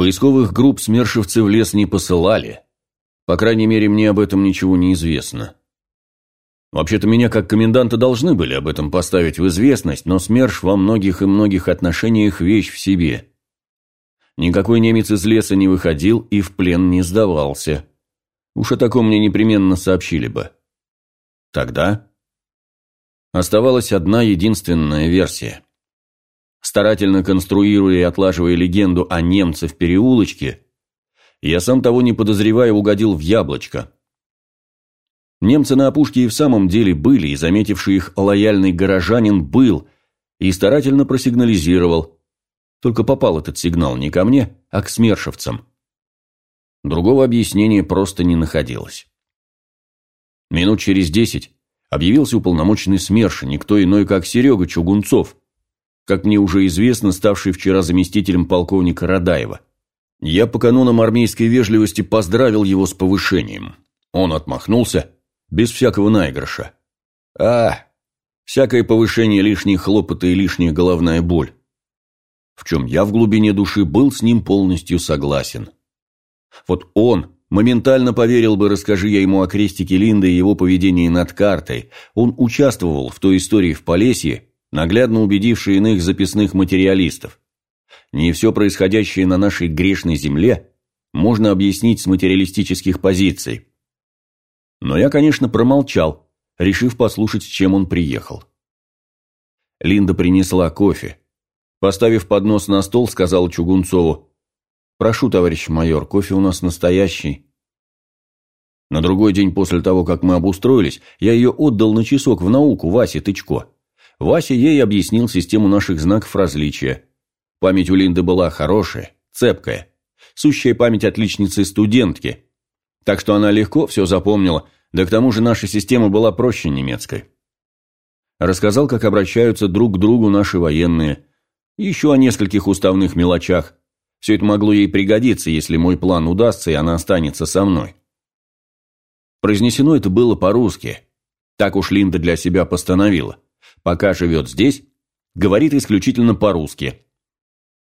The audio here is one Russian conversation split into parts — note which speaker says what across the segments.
Speaker 1: Поисковых групп смершивцы в лес не посылали. По крайней мере, мне об этом ничего не известно. Вообще-то меня как коменданта должны были об этом поставить в известность, но СМЕРШ во многих и многих отношениях вещь в себе. Никакой немец из леса не выходил и в плен не сдавался. Уж о таком мне непременно сообщили бы. Тогда оставалась одна единственная версия. Старательно конструируя и отлаживая легенду о немце в переулочке, я сам того не подозревая угодил в яблочко – Немцы на опушке и в самом деле были, и заметивший их лояльный горожанин был, и старательно просигнализировал. Только попал этот сигнал не ко мне, а к смершевцам. Другого объяснения просто не находилось. Минут через десять объявился уполномоченный СМЕРШа, никто иной, как Серега Чугунцов, как мне уже известно, ставший вчера заместителем полковника Радаева. Я по канонам армейской вежливости поздравил его с повышением. Он отмахнулся без всякого наигрыша. А, всякое повышение лишние хлопоты и лишняя головная боль. В чем я в глубине души был с ним полностью согласен. Вот он моментально поверил бы, расскажи я ему о крестике Линды и его поведении над картой. Он участвовал в той истории в Полесье, наглядно убедившей иных записных материалистов. Не все происходящее на нашей грешной земле можно объяснить с материалистических позиций. Но я, конечно, промолчал, решив послушать, с чем он приехал. Линда принесла кофе. Поставив поднос на стол, сказала Чугунцову, «Прошу, товарищ майор, кофе у нас настоящий». На другой день после того, как мы обустроились, я ее отдал на часок в науку Васе Тычко. Вася ей объяснил систему наших знаков различия. Память у Линды была хорошая, цепкая. Сущая память отличницы-студентки – так что она легко все запомнила, да к тому же наша система была проще немецкой. Рассказал, как обращаются друг к другу наши военные. Еще о нескольких уставных мелочах. Все это могло ей пригодиться, если мой план удастся, и она останется со мной. Произнесено это было по-русски. Так уж Линда для себя постановила. Пока живет здесь, говорит исключительно по-русски.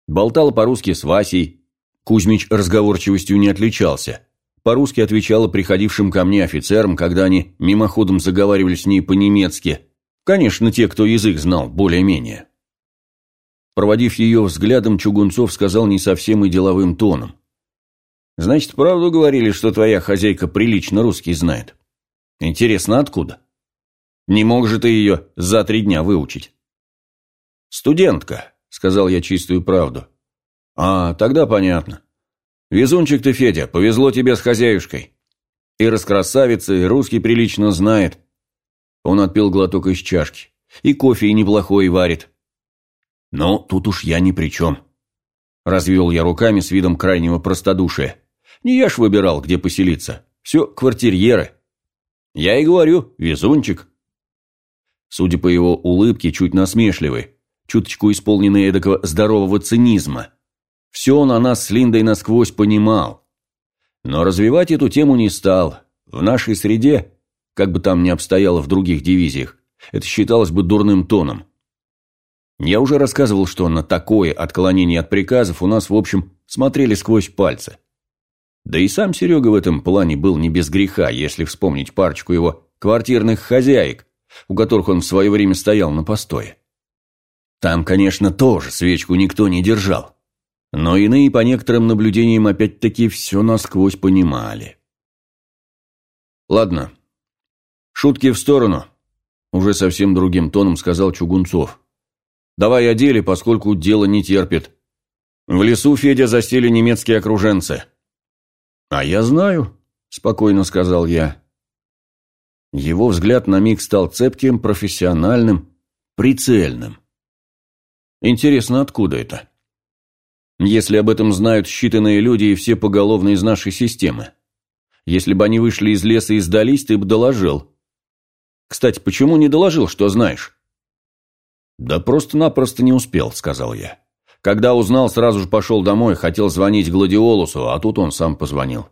Speaker 1: Болтала по-русски с Васей. Кузьмич разговорчивостью не отличался по-русски отвечала приходившим ко мне офицерам, когда они мимоходом заговаривали с ней по-немецки. Конечно, те, кто язык знал, более-менее. Проводив ее взглядом, Чугунцов сказал не совсем и деловым тоном. «Значит, правду говорили, что твоя хозяйка прилично русский знает? Интересно, откуда? Не мог же ты ее за три дня выучить?» «Студентка», — сказал я чистую правду. «А, тогда понятно. Везунчик ты, Федя, повезло тебе с хозяюшкой. И раскрасавица, и русский прилично знает. Он отпил глоток из чашки. И кофе и неплохой варит. Но тут уж я ни при чем. Развел я руками с видом крайнего простодушия. Не я ж выбирал, где поселиться. Все квартирьеры. Я и говорю, везунчик. Судя по его улыбке, чуть насмешливый, чуточку исполненный эдакого здорового цинизма – все он о нас с Линдой насквозь понимал. Но развивать эту тему не стал. В нашей среде, как бы там ни обстояло в других дивизиях, это считалось бы дурным тоном. Я уже рассказывал, что на такое отклонение от приказов у нас, в общем, смотрели сквозь пальцы. Да и сам Серега в этом плане был не без греха, если вспомнить парочку его квартирных хозяек, у которых он в свое время стоял на постое. Там, конечно, тоже свечку никто не держал. Но иные по некоторым наблюдениям опять-таки все насквозь понимали. «Ладно, шутки в сторону», – уже совсем другим тоном сказал Чугунцов. «Давай о деле, поскольку дело не терпит. В лесу Федя засели немецкие окруженцы». «А я знаю», – спокойно сказал я. Его взгляд на миг стал цепким, профессиональным, прицельным. «Интересно, откуда это?» Если об этом знают считанные люди и все поголовно из нашей системы. Если бы они вышли из леса и сдались, ты бы доложил. Кстати, почему не доложил, что знаешь? Да просто-напросто не успел, сказал я. Когда узнал, сразу же пошел домой, хотел звонить Гладиолусу, а тут он сам позвонил.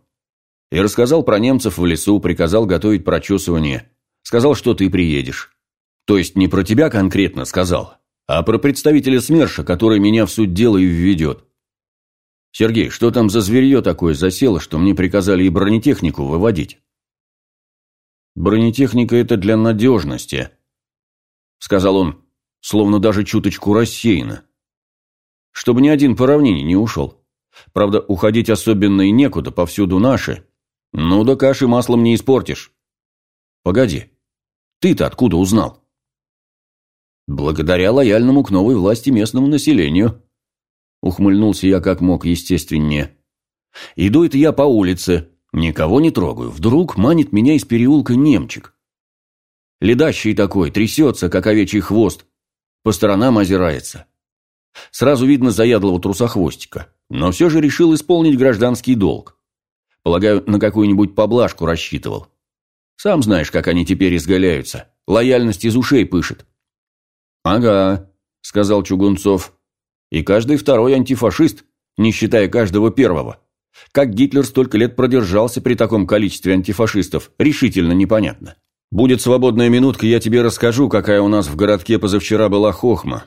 Speaker 1: И рассказал про немцев в лесу, приказал готовить прочесывание. Сказал, что ты приедешь. То есть не про тебя конкретно сказал, а про представителя СМЕРШа, который меня в суть дела и введет. Сергей, что там за зверье такое засело, что мне приказали и бронетехнику выводить? Бронетехника – это для надежности, сказал он, словно даже чуточку рассеянно. Чтобы ни один по равнине не ушел. Правда, уходить особенно и некуда, повсюду наши. Ну да каши маслом не испортишь. Погоди, ты-то откуда узнал? Благодаря лояльному к новой власти местному населению. Ухмыльнулся я как мог естественнее. Иду это я по улице, никого не трогаю. Вдруг манит меня из переулка немчик. Ледащий такой, трясется, как овечий хвост. По сторонам озирается. Сразу видно заядлого трусохвостика. Но все же решил исполнить гражданский долг. Полагаю, на какую-нибудь поблажку рассчитывал. Сам знаешь, как они теперь изгаляются. Лояльность из ушей пышет. «Ага», — сказал Чугунцов. «И каждый второй антифашист, не считая каждого первого. Как Гитлер столько лет продержался при таком количестве антифашистов, решительно непонятно. Будет свободная минутка, я тебе расскажу, какая у нас в городке позавчера была хохма.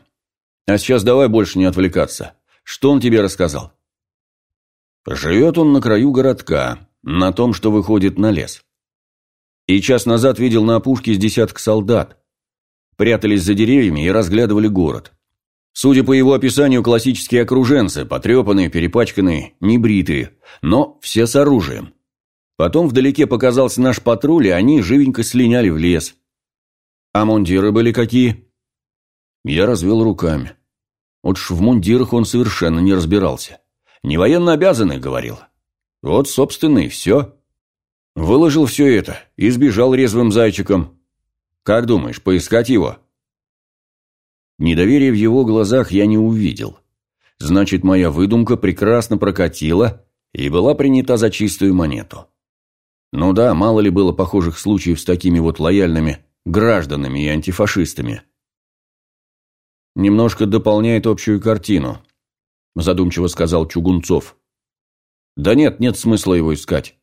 Speaker 1: А сейчас давай больше не отвлекаться. Что он тебе рассказал?» Живет он на краю городка, на том, что выходит на лес. И час назад видел на опушке с десяток солдат, прятались за деревьями и разглядывали город. Судя по его описанию, классические окруженцы, потрепанные, перепачканные, небритые, но все с оружием. Потом вдалеке показался наш патруль, и они живенько слиняли в лес. А мундиры были какие? Я развел руками. Вот ж в мундирах он совершенно не разбирался. Не военно обязанный, говорил. Вот, собственно, и все. Выложил все это и сбежал резвым зайчиком. Как думаешь, поискать его?» Недоверия в его глазах я не увидел. Значит, моя выдумка прекрасно прокатила и была принята за чистую монету. Ну да, мало ли было похожих случаев с такими вот лояльными гражданами и антифашистами. «Немножко дополняет общую картину», – задумчиво сказал Чугунцов. «Да нет, нет смысла его искать.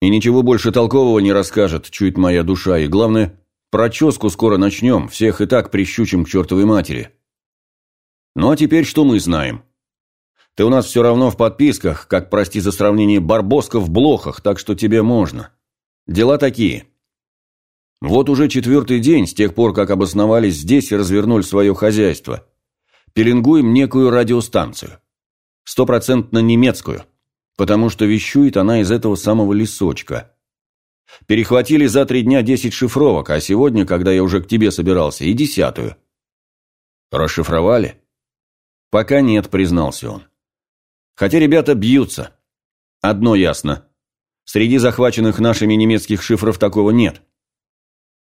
Speaker 1: И ничего больше толкового не расскажет, чует моя душа, и главное, Проческу скоро начнем, всех и так прищучим к чертовой матери. Ну а теперь что мы знаем? Ты у нас все равно в подписках, как, прости за сравнение, барбоска в блохах, так что тебе можно. Дела такие. Вот уже четвертый день с тех пор, как обосновались здесь и развернули свое хозяйство. Пеленгуем некую радиостанцию. Стопроцентно немецкую, потому что вещует она из этого самого лесочка – Перехватили за три дня десять шифровок, а сегодня, когда я уже к тебе собирался, и десятую. Расшифровали? Пока нет, признался он. Хотя ребята бьются. Одно ясно. Среди захваченных нашими немецких шифров такого нет.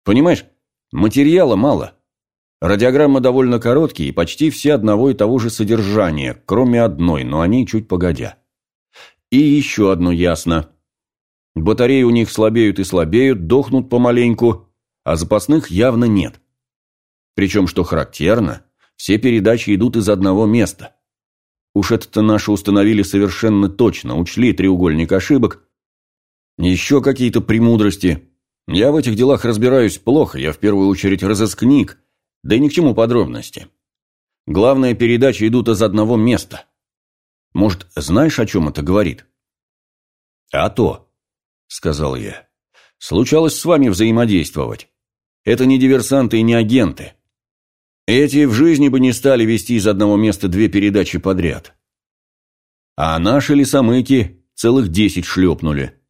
Speaker 1: Понимаешь, материала мало. Радиограммы довольно короткие и почти все одного и того же содержания, кроме одной, но они чуть погодя. И еще одно ясно. Батареи у них слабеют и слабеют, дохнут помаленьку, а запасных явно нет. Причем, что характерно, все передачи идут из одного места. Уж это-то наши установили совершенно точно, учли треугольник ошибок. Еще какие-то премудрости. Я в этих делах разбираюсь плохо, я в первую очередь разыскник, да и ни к чему подробности. Главное, передачи идут из одного места. Может, знаешь, о чем это говорит? А то. – сказал я. «Случалось с вами взаимодействовать. Это не диверсанты и не агенты. Эти в жизни бы не стали вести из одного места две передачи подряд. А наши лесомыки целых десять шлепнули.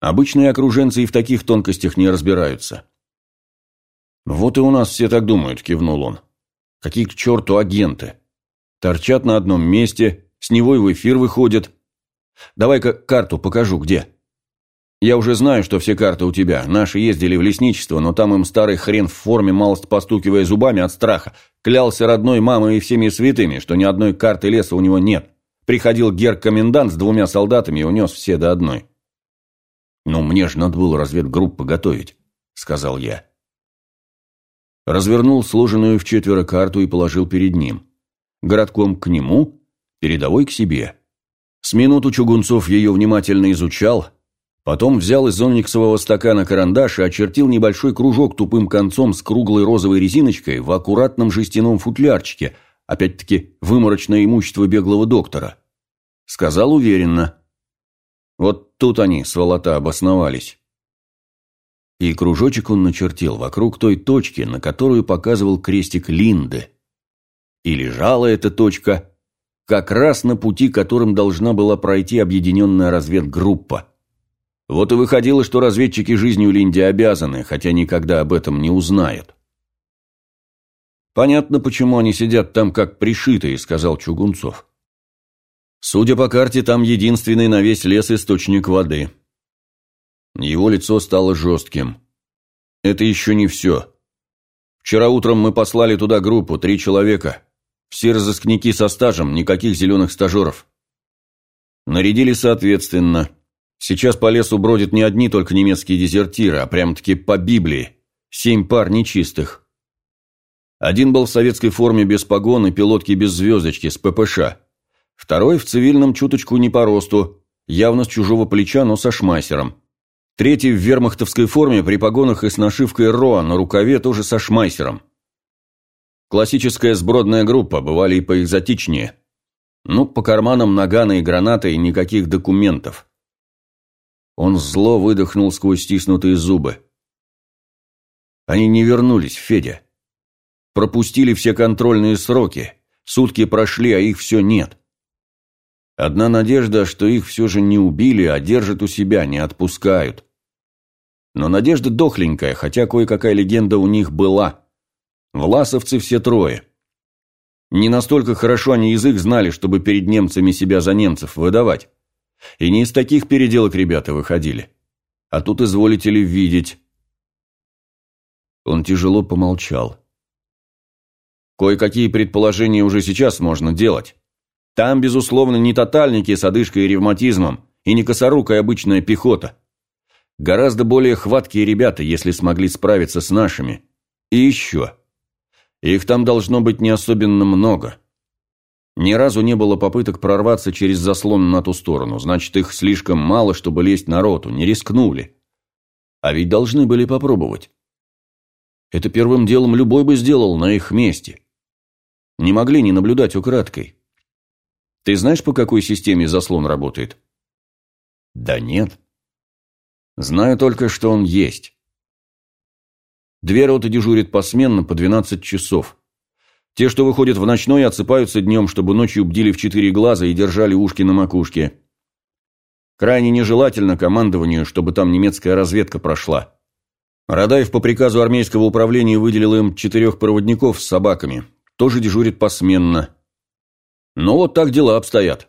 Speaker 1: Обычные окруженцы и в таких тонкостях не разбираются». «Вот и у нас все так думают», – кивнул он. «Какие к черту агенты? Торчат на одном месте, с него и в эфир выходят. Давай-ка карту покажу, где». Я уже знаю, что все карты у тебя. Наши ездили в лесничество, но там им старый хрен в форме, малость постукивая зубами от страха, клялся родной мамой и всеми святыми, что ни одной карты леса у него нет. Приходил гер-комендант с двумя солдатами и унес все до одной. «Ну, мне же надо было разведгруппу готовить», — сказал я. Развернул сложенную в четверо карту и положил перед ним. Городком к нему, передовой к себе. С минуту Чугунцов ее внимательно изучал — Потом взял из ониксового стакана карандаш и очертил небольшой кружок тупым концом с круглой розовой резиночкой в аккуратном жестяном футлярчике, опять-таки выморочное имущество беглого доктора. Сказал уверенно. Вот тут они, сволота, обосновались. И кружочек он начертил вокруг той точки, на которую показывал крестик Линды. И лежала эта точка как раз на пути, которым должна была пройти объединенная разведгруппа. Вот и выходило, что разведчики жизнью Линди обязаны, хотя никогда об этом не узнают. «Понятно, почему они сидят там как пришитые», — сказал Чугунцов. «Судя по карте, там единственный на весь лес источник воды». Его лицо стало жестким. «Это еще не все. Вчера утром мы послали туда группу, три человека. Все разыскники со стажем, никаких зеленых стажеров. Нарядили соответственно. Сейчас по лесу бродят не одни только немецкие дезертиры, а прям-таки по Библии. Семь пар нечистых. Один был в советской форме без погоны, пилотки без звездочки, с ППШ. Второй в цивильном чуточку не по росту, явно с чужого плеча, но со шмайсером. Третий в вермахтовской форме при погонах и с нашивкой РОА на рукаве тоже со шмайсером. Классическая сбродная группа, бывали и поэкзотичнее. Ну, по карманам нагана и гранаты и никаких документов. Он зло выдохнул сквозь стиснутые зубы. Они не вернулись, Федя. Пропустили все контрольные сроки. Сутки прошли, а их все нет. Одна надежда, что их все же не убили, а держат у себя, не отпускают. Но надежда дохленькая, хотя кое-какая легенда у них была. Власовцы все трое. Не настолько хорошо они язык знали, чтобы перед немцами себя за немцев выдавать. И не из таких переделок ребята выходили. А тут изволите ли видеть. Он тяжело помолчал. Кое-какие предположения уже сейчас можно делать. Там, безусловно, не тотальники с одышкой и ревматизмом, и не косорукая обычная пехота. Гораздо более хваткие ребята, если смогли справиться с нашими. И еще. Их там должно быть не особенно много. Ни разу не было попыток прорваться через заслон на ту сторону, значит, их слишком мало, чтобы лезть на роту, не рискнули. А ведь должны были попробовать. Это первым делом любой бы сделал на их месте. Не могли не наблюдать украдкой. Ты знаешь, по какой системе заслон работает? Да нет. Знаю только, что он есть. Две роты дежурят посменно по 12 часов. Те, что выходят в ночной, отсыпаются днем, чтобы ночью бдили в четыре глаза и держали ушки на макушке. Крайне нежелательно командованию, чтобы там немецкая разведка прошла. Радаев по приказу армейского управления выделил им четырех проводников с собаками тоже дежурит посменно. Но вот так дела обстоят.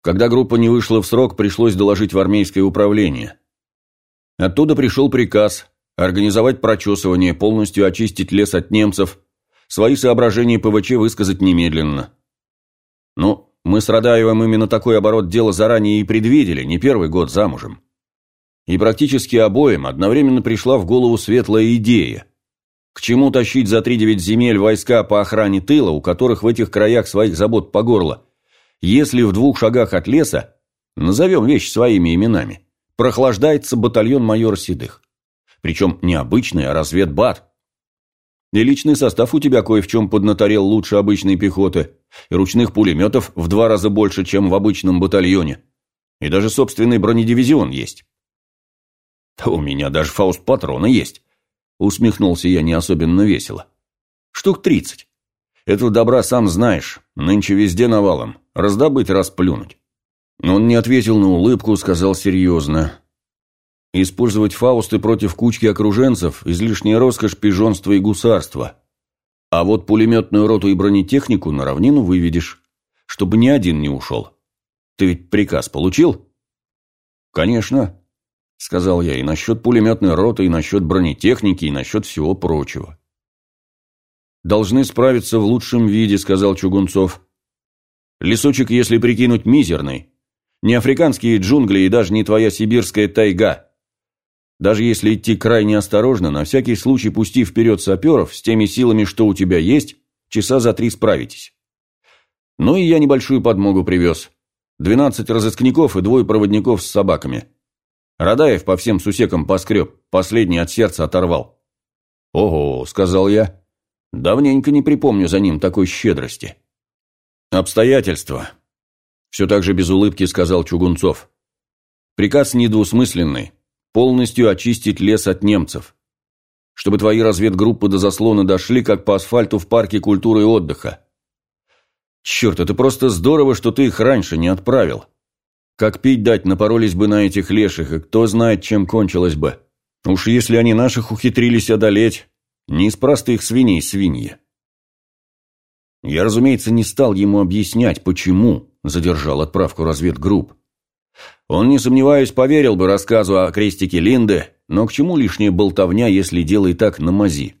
Speaker 1: Когда группа не вышла в срок, пришлось доложить в армейское управление. Оттуда пришел приказ организовать прочесывание, полностью очистить лес от немцев, свои соображения ПВЧ высказать немедленно. Ну, мы с Радаевым именно такой оборот дела заранее и предвидели, не первый год замужем. И практически обоим одновременно пришла в голову светлая идея. К чему тащить за три-девять земель войска по охране тыла, у которых в этих краях своих забот по горло, если в двух шагах от леса, назовем вещи своими именами, прохлаждается батальон майора Седых. Причем не обычный, а разведбат. И личный состав у тебя кое в чем поднаторел лучше обычной пехоты, и ручных пулеметов в два раза больше, чем в обычном батальоне. И даже собственный бронедивизион есть. Да у меня даже фауст патрона есть. Усмехнулся я не особенно весело. Штук тридцать. Этого добра сам знаешь, нынче везде навалом. Раздобыть, расплюнуть. Он не ответил на улыбку, сказал серьезно. Использовать фаусты против кучки окруженцев – излишняя роскошь, пижонства и гусарства. А вот пулеметную роту и бронетехнику на равнину выведешь, чтобы ни один не ушел. Ты ведь приказ получил? Конечно сказал я, и насчет пулеметной роты, и насчет бронетехники, и насчет всего прочего. «Должны справиться в лучшем виде», — сказал Чугунцов. «Лесочек, если прикинуть, мизерный. Не африканские джунгли и даже не твоя сибирская тайга. Даже если идти крайне осторожно, на всякий случай пусти вперед саперов с теми силами, что у тебя есть, часа за три справитесь. Ну и я небольшую подмогу привез. Двенадцать разыскников и двое проводников с собаками». Радаев по всем сусекам поскреб, последний от сердца оторвал. «Ого», — сказал я, — «давненько не припомню за ним такой щедрости». «Обстоятельства. Все так же без улыбки сказал Чугунцов. Приказ недвусмысленный. Полностью очистить лес от немцев. Чтобы твои разведгруппы до заслона дошли, как по асфальту в парке культуры и отдыха. Черт, это просто здорово, что ты их раньше не отправил. Как пить дать, напоролись бы на этих леших, и кто знает, чем кончилось бы. Уж если они наших ухитрились одолеть, не из простых свиней свиньи. Я, разумеется, не стал ему объяснять, почему задержал отправку разведгрупп. Он, не сомневаюсь, поверил бы рассказу о крестике Линды, но к чему лишняя болтовня, если дело и так на мази?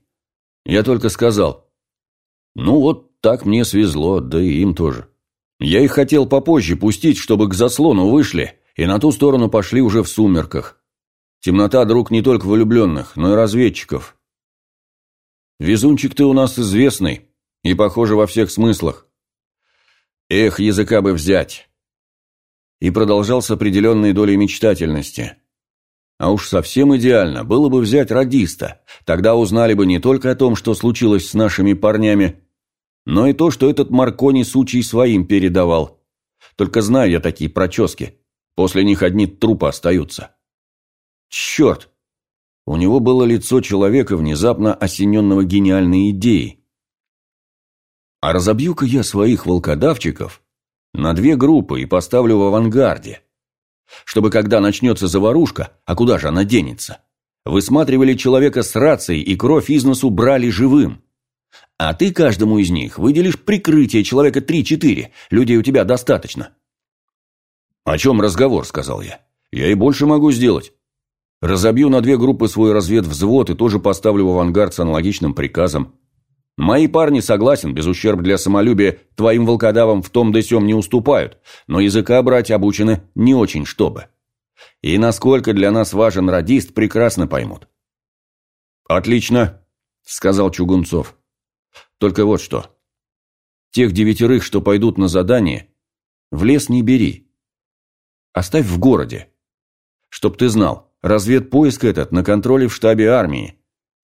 Speaker 1: Я только сказал, ну вот так мне свезло, да и им тоже. Я их хотел попозже пустить, чтобы к заслону вышли, и на ту сторону пошли уже в сумерках. Темнота – друг не только влюбленных, но и разведчиков. Везунчик ты у нас известный, и, похоже, во всех смыслах. Эх, языка бы взять. И продолжал с определенной долей мечтательности. А уж совсем идеально было бы взять радиста. Тогда узнали бы не только о том, что случилось с нашими парнями, но и то, что этот Маркони сучий своим передавал. Только знаю я такие прочески. После них одни трупы остаются. Черт! У него было лицо человека, внезапно осененного гениальной идеей. А разобью-ка я своих волкодавчиков на две группы и поставлю в авангарде, чтобы когда начнется заварушка, а куда же она денется, высматривали человека с рацией и кровь из носу брали живым. А ты каждому из них выделишь прикрытие человека три-четыре, людей у тебя достаточно. «О чем разговор?» – сказал я. «Я и больше могу сделать. Разобью на две группы свой разведвзвод и тоже поставлю в авангард с аналогичным приказом. Мои парни, согласен, без ущерб для самолюбия, твоим волкодавам в том да сём не уступают, но языка брать обучены не очень чтобы. И насколько для нас важен радист, прекрасно поймут. «Отлично», — сказал Чугунцов. «Только вот что. Тех девятерых, что пойдут на задание, в лес не бери. Оставь в городе. Чтоб ты знал, разведпоиск этот на контроле в штабе армии.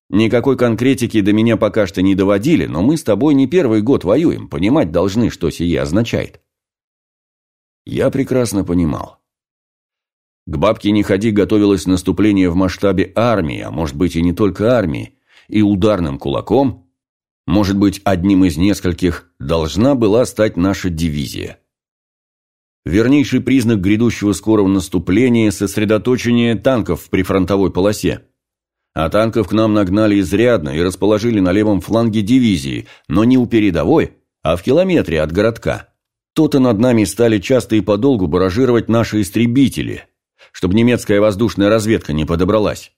Speaker 1: Никакой конкретики до меня пока что не доводили, но мы с тобой не первый год воюем, понимать должны, что сие означает. Я прекрасно понимал. К бабке не ходи готовилось наступление в масштабе армии, а может быть и не только армии, и ударным кулаком, может быть одним из нескольких, должна была стать наша дивизия. Вернейший признак грядущего скорого наступления – сосредоточение танков в прифронтовой полосе. А танков к нам нагнали изрядно и расположили на левом фланге дивизии, но не у передовой, а в километре от городка. То-то над нами стали часто и подолгу баражировать наши истребители, чтобы немецкая воздушная разведка не подобралась.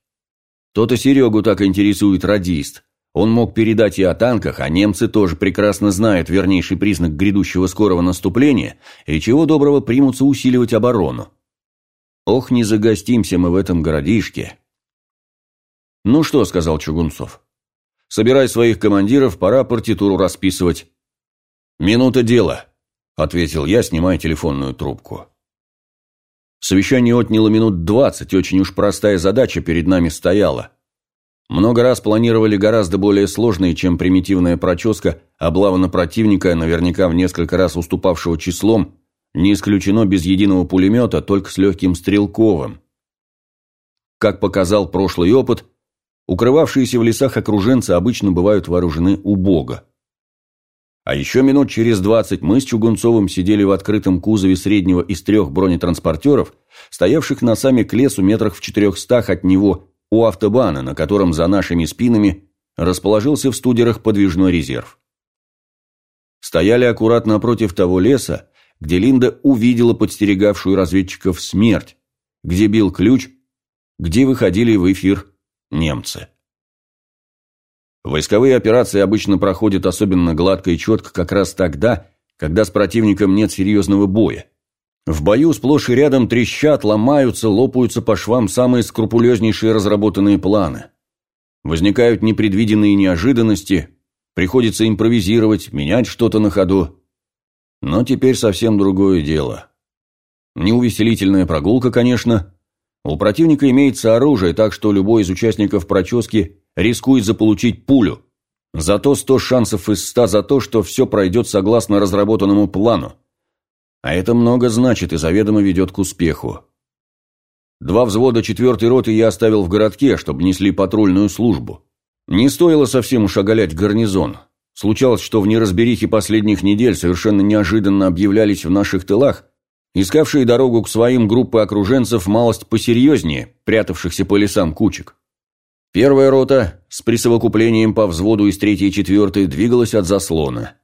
Speaker 1: То-то Серегу так интересует радист. Он мог передать и о танках, а немцы тоже прекрасно знают вернейший признак грядущего скорого наступления и чего доброго примутся усиливать оборону. Ох, не загостимся мы в этом городишке. «Ну что», — сказал Чугунцов, — «собирай своих командиров, пора партитуру расписывать». «Минута дела», — ответил я, снимая телефонную трубку. Совещание отняло минут двадцать, очень уж простая задача перед нами стояла. Много раз планировали гораздо более сложные, чем примитивная проческа, облава на противника, наверняка в несколько раз уступавшего числом, не исключено без единого пулемета, только с легким стрелковым. Как показал прошлый опыт, Укрывавшиеся в лесах окруженцы обычно бывают вооружены убого. А еще минут через двадцать мы с Чугунцовым сидели в открытом кузове среднего из трех бронетранспортеров, стоявших носами к лесу метрах в четырехстах от него у автобана, на котором за нашими спинами расположился в студерах подвижной резерв. Стояли аккуратно напротив того леса, где Линда увидела подстерегавшую разведчиков смерть, где бил ключ, где выходили в эфир немцы. Войсковые операции обычно проходят особенно гладко и четко как раз тогда, когда с противником нет серьезного боя. В бою сплошь и рядом трещат, ломаются, лопаются по швам самые скрупулезнейшие разработанные планы. Возникают непредвиденные неожиданности, приходится импровизировать, менять что-то на ходу. Но теперь совсем другое дело. Неувеселительная прогулка, конечно, у противника имеется оружие, так что любой из участников прочески рискует заполучить пулю. Зато 100 шансов из 100 за то, что все пройдет согласно разработанному плану. А это много значит и заведомо ведет к успеху. Два взвода четвертой роты я оставил в городке, чтобы несли патрульную службу. Не стоило совсем уж оголять гарнизон. Случалось, что в неразберихе последних недель совершенно неожиданно объявлялись в наших тылах искавшие дорогу к своим группы окруженцев малость посерьезнее, прятавшихся по лесам кучек. Первая рота с присовокуплением по взводу из третьей и четвертой двигалась от заслона.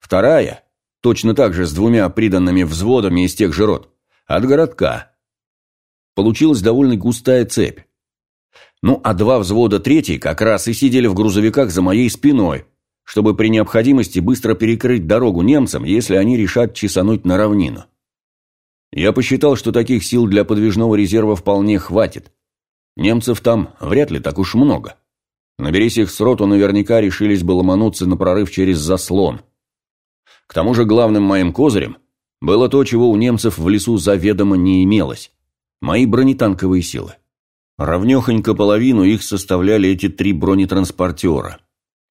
Speaker 1: Вторая, точно так же с двумя приданными взводами из тех же рот, от городка. Получилась довольно густая цепь. Ну, а два взвода третьей как раз и сидели в грузовиках за моей спиной, чтобы при необходимости быстро перекрыть дорогу немцам, если они решат чесануть на равнину. Я посчитал, что таких сил для подвижного резерва вполне хватит. Немцев там вряд ли так уж много. Наберись их с роту, наверняка решились бы ломануться на прорыв через заслон. К тому же главным моим козырем было то, чего у немцев в лесу заведомо не имелось – мои бронетанковые силы. Равнехонько половину их составляли эти три бронетранспортера.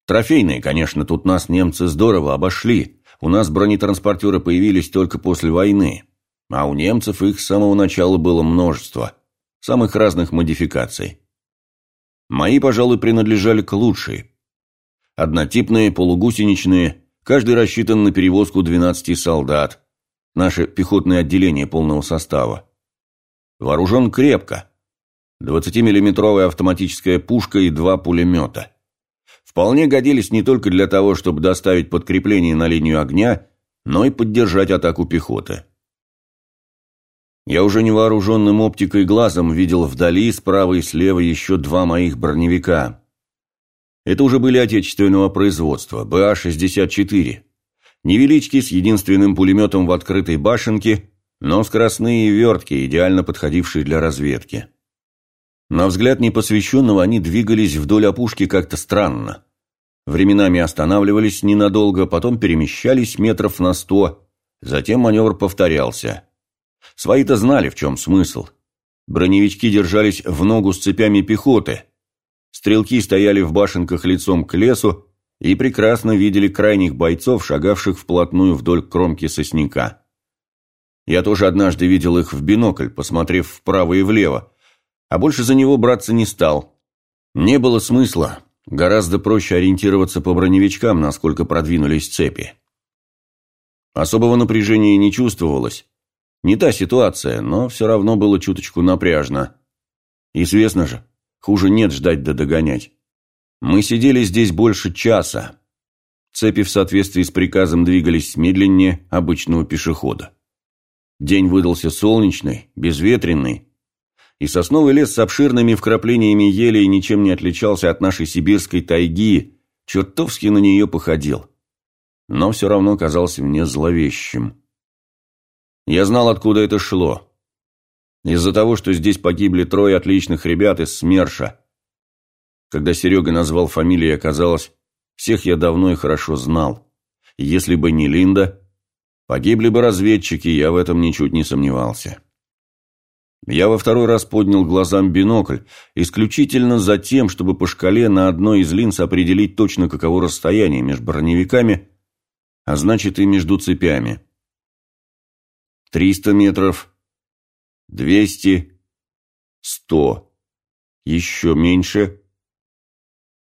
Speaker 1: Трофейные, конечно, тут нас немцы здорово обошли. У нас бронетранспортеры появились только после войны. А у немцев их с самого начала было множество, самых разных модификаций. Мои, пожалуй, принадлежали к лучшей. Однотипные, полугусеничные, каждый рассчитан на перевозку 12 солдат. Наше пехотное отделение полного состава. Вооружен крепко. 20-миллиметровая автоматическая пушка и два пулемета. Вполне годились не только для того, чтобы доставить подкрепление на линию огня, но и поддержать атаку пехоты. Я уже невооруженным оптикой глазом видел вдали, справа и слева еще два моих броневика. Это уже были отечественного производства, БА-64. Невелички с единственным пулеметом в открытой башенке, но скоростные и верткие, идеально подходившие для разведки. На взгляд непосвященного они двигались вдоль опушки как-то странно. Временами останавливались ненадолго, потом перемещались метров на сто, затем маневр повторялся. Свои-то знали, в чем смысл. Броневички держались в ногу с цепями пехоты. Стрелки стояли в башенках лицом к лесу и прекрасно видели крайних бойцов, шагавших вплотную вдоль кромки сосняка. Я тоже однажды видел их в бинокль, посмотрев вправо и влево, а больше за него браться не стал. Не было смысла, гораздо проще ориентироваться по броневичкам, насколько продвинулись цепи. Особого напряжения не чувствовалось, не та ситуация, но все равно было чуточку напряжно. Известно же, хуже нет ждать да догонять. Мы сидели здесь больше часа. Цепи в соответствии с приказом двигались медленнее обычного пешехода. День выдался солнечный, безветренный, и сосновый лес с обширными вкраплениями елей ничем не отличался от нашей сибирской тайги, чертовски на нее походил. Но все равно казался мне зловещим. Я знал, откуда это шло. Из-за того, что здесь погибли трое отличных ребят из СМЕРШа. Когда Серега назвал фамилии, оказалось, всех я давно и хорошо знал. если бы не Линда, погибли бы разведчики, я в этом ничуть не сомневался. Я во второй раз поднял глазам бинокль, исключительно за тем, чтобы по шкале на одной из линз определить точно каково расстояние между броневиками, а значит и между цепями. Триста метров. Двести. Сто. Еще меньше.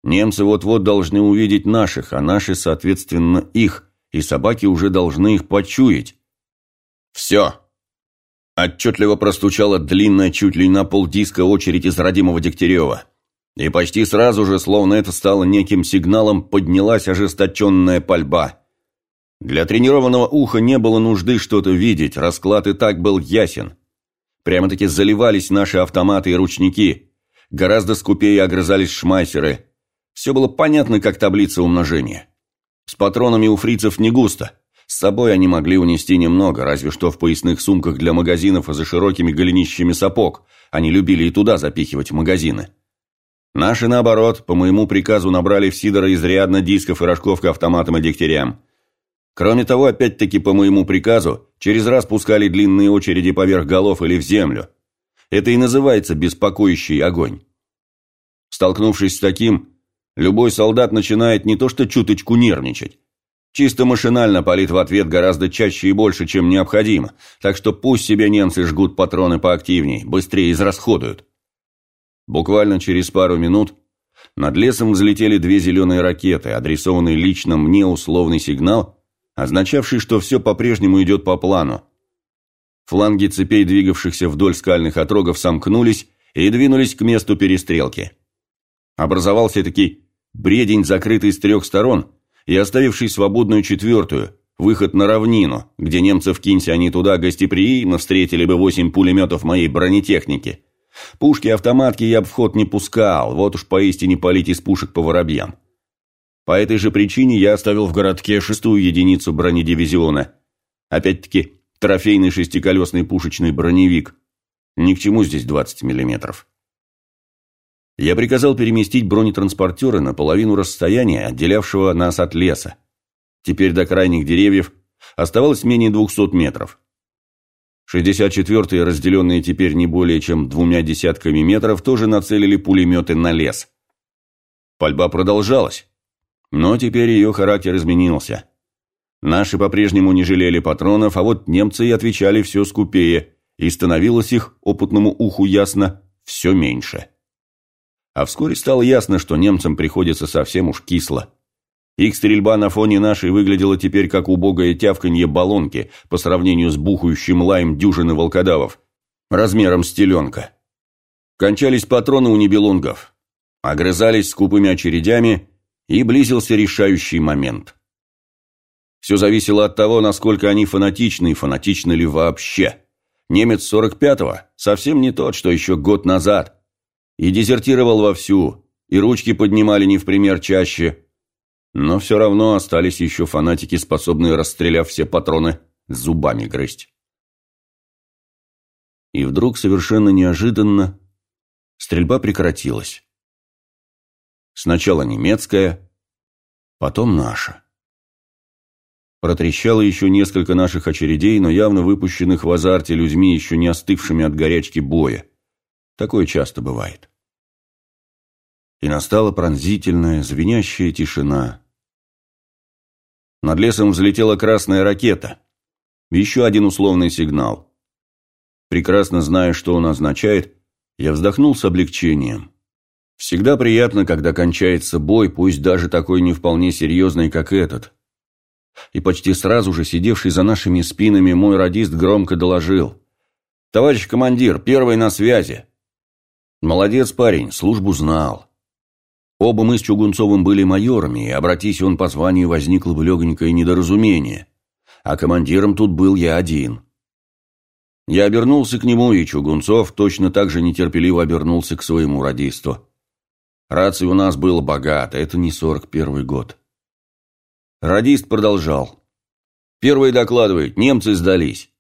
Speaker 1: Немцы вот-вот должны увидеть наших, а наши, соответственно, их, и собаки уже должны их почуять. Все. Отчетливо простучала длинная, чуть ли на полдиска очередь из родимого Дегтярева. И почти сразу же, словно это стало неким сигналом, поднялась ожесточенная пальба. Для тренированного уха не было нужды что-то видеть, расклад и так был ясен. Прямо-таки заливались наши автоматы и ручники. Гораздо скупее огрызались шмайсеры. Все было понятно, как таблица умножения. С патронами у фрицев не густо. С собой они могли унести немного, разве что в поясных сумках для магазинов и за широкими голенищами сапог. Они любили и туда запихивать магазины. Наши, наоборот, по моему приказу набрали в Сидора изрядно дисков и рожков к автоматам и дегтярям. Кроме того, опять-таки по моему приказу, через раз пускали длинные очереди поверх голов или в землю. Это и называется беспокоящий огонь. Столкнувшись с таким, любой солдат начинает не то что чуточку нервничать, Чисто машинально палит в ответ гораздо чаще и больше, чем необходимо, так что пусть себе немцы жгут патроны поактивней, быстрее израсходуют. Буквально через пару минут над лесом взлетели две зеленые ракеты, адресованный лично мне условный сигнал, означавший, что все по-прежнему идет по плану. Фланги цепей, двигавшихся вдоль скальных отрогов, сомкнулись и двинулись к месту перестрелки. Образовался таки бредень, закрытый с трех сторон – и оставивший свободную четвертую, выход на равнину, где немцев кинься они туда гостеприимно встретили бы восемь пулеметов моей бронетехники. Пушки-автоматки я в ход не пускал, вот уж поистине палить из пушек по воробьям. По этой же причине я оставил в городке шестую единицу бронедивизиона. Опять-таки, трофейный шестиколесный пушечный броневик. Ни к чему здесь 20 миллиметров. Я приказал переместить бронетранспортеры на половину расстояния, отделявшего нас от леса. Теперь до крайних деревьев оставалось менее 200 метров. 64-е, разделенные теперь не более чем двумя десятками метров, тоже нацелили пулеметы на лес. Пальба продолжалась, но теперь ее характер изменился. Наши по-прежнему не жалели патронов, а вот немцы и отвечали все скупее, и становилось их, опытному уху ясно, все меньше. А вскоре стало ясно, что немцам приходится совсем уж кисло. Их стрельба на фоне нашей выглядела теперь как убогое тявканье баллонки по сравнению с бухающим лаем дюжины волкодавов, размером с теленка. Кончались патроны у небелунгов, огрызались скупыми очередями, и близился решающий момент. Все зависело от того, насколько они фанатичны и фанатичны ли вообще. Немец 45-го совсем не тот, что еще год назад – и дезертировал вовсю, и ручки поднимали не в пример чаще. Но все равно остались еще фанатики, способные, расстреляв все патроны, зубами грызть. И вдруг, совершенно неожиданно, стрельба прекратилась. Сначала немецкая, потом наша. Протрещало еще несколько наших очередей, но явно выпущенных в азарте людьми, еще не остывшими от горячки боя. Такое часто бывает и настала пронзительная, звенящая тишина. Над лесом взлетела красная ракета. Еще один условный сигнал. Прекрасно зная, что он означает, я вздохнул с облегчением. Всегда приятно, когда кончается бой, пусть даже такой не вполне серьезный, как этот. И почти сразу же сидевший за нашими спинами мой радист громко доложил. «Товарищ командир, первый на связи». «Молодец парень, службу знал». Оба мы с Чугунцовым были майорами, и, обратись он по званию, возникло бы легонькое недоразумение. А командиром тут был я один. Я обернулся к нему, и Чугунцов точно так же нетерпеливо обернулся к своему радисту. Раций у нас было богато, это не сорок первый год. Радист продолжал. Первый докладывает, немцы сдались.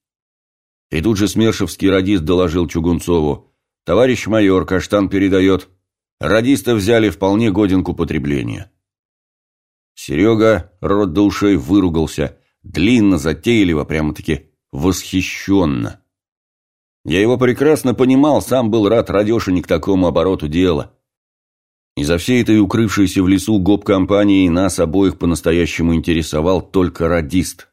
Speaker 1: И тут же Смершевский радист доложил Чугунцову. Товарищ майор, Каштан передает, Радиста взяли вполне годен к употреблению. Серега рот до ушей выругался, длинно, затейливо, прямо-таки восхищенно. Я его прекрасно понимал, сам был рад радешине к такому обороту дела. Из-за всей этой укрывшейся в лесу гоп-компании нас обоих по-настоящему интересовал только радист.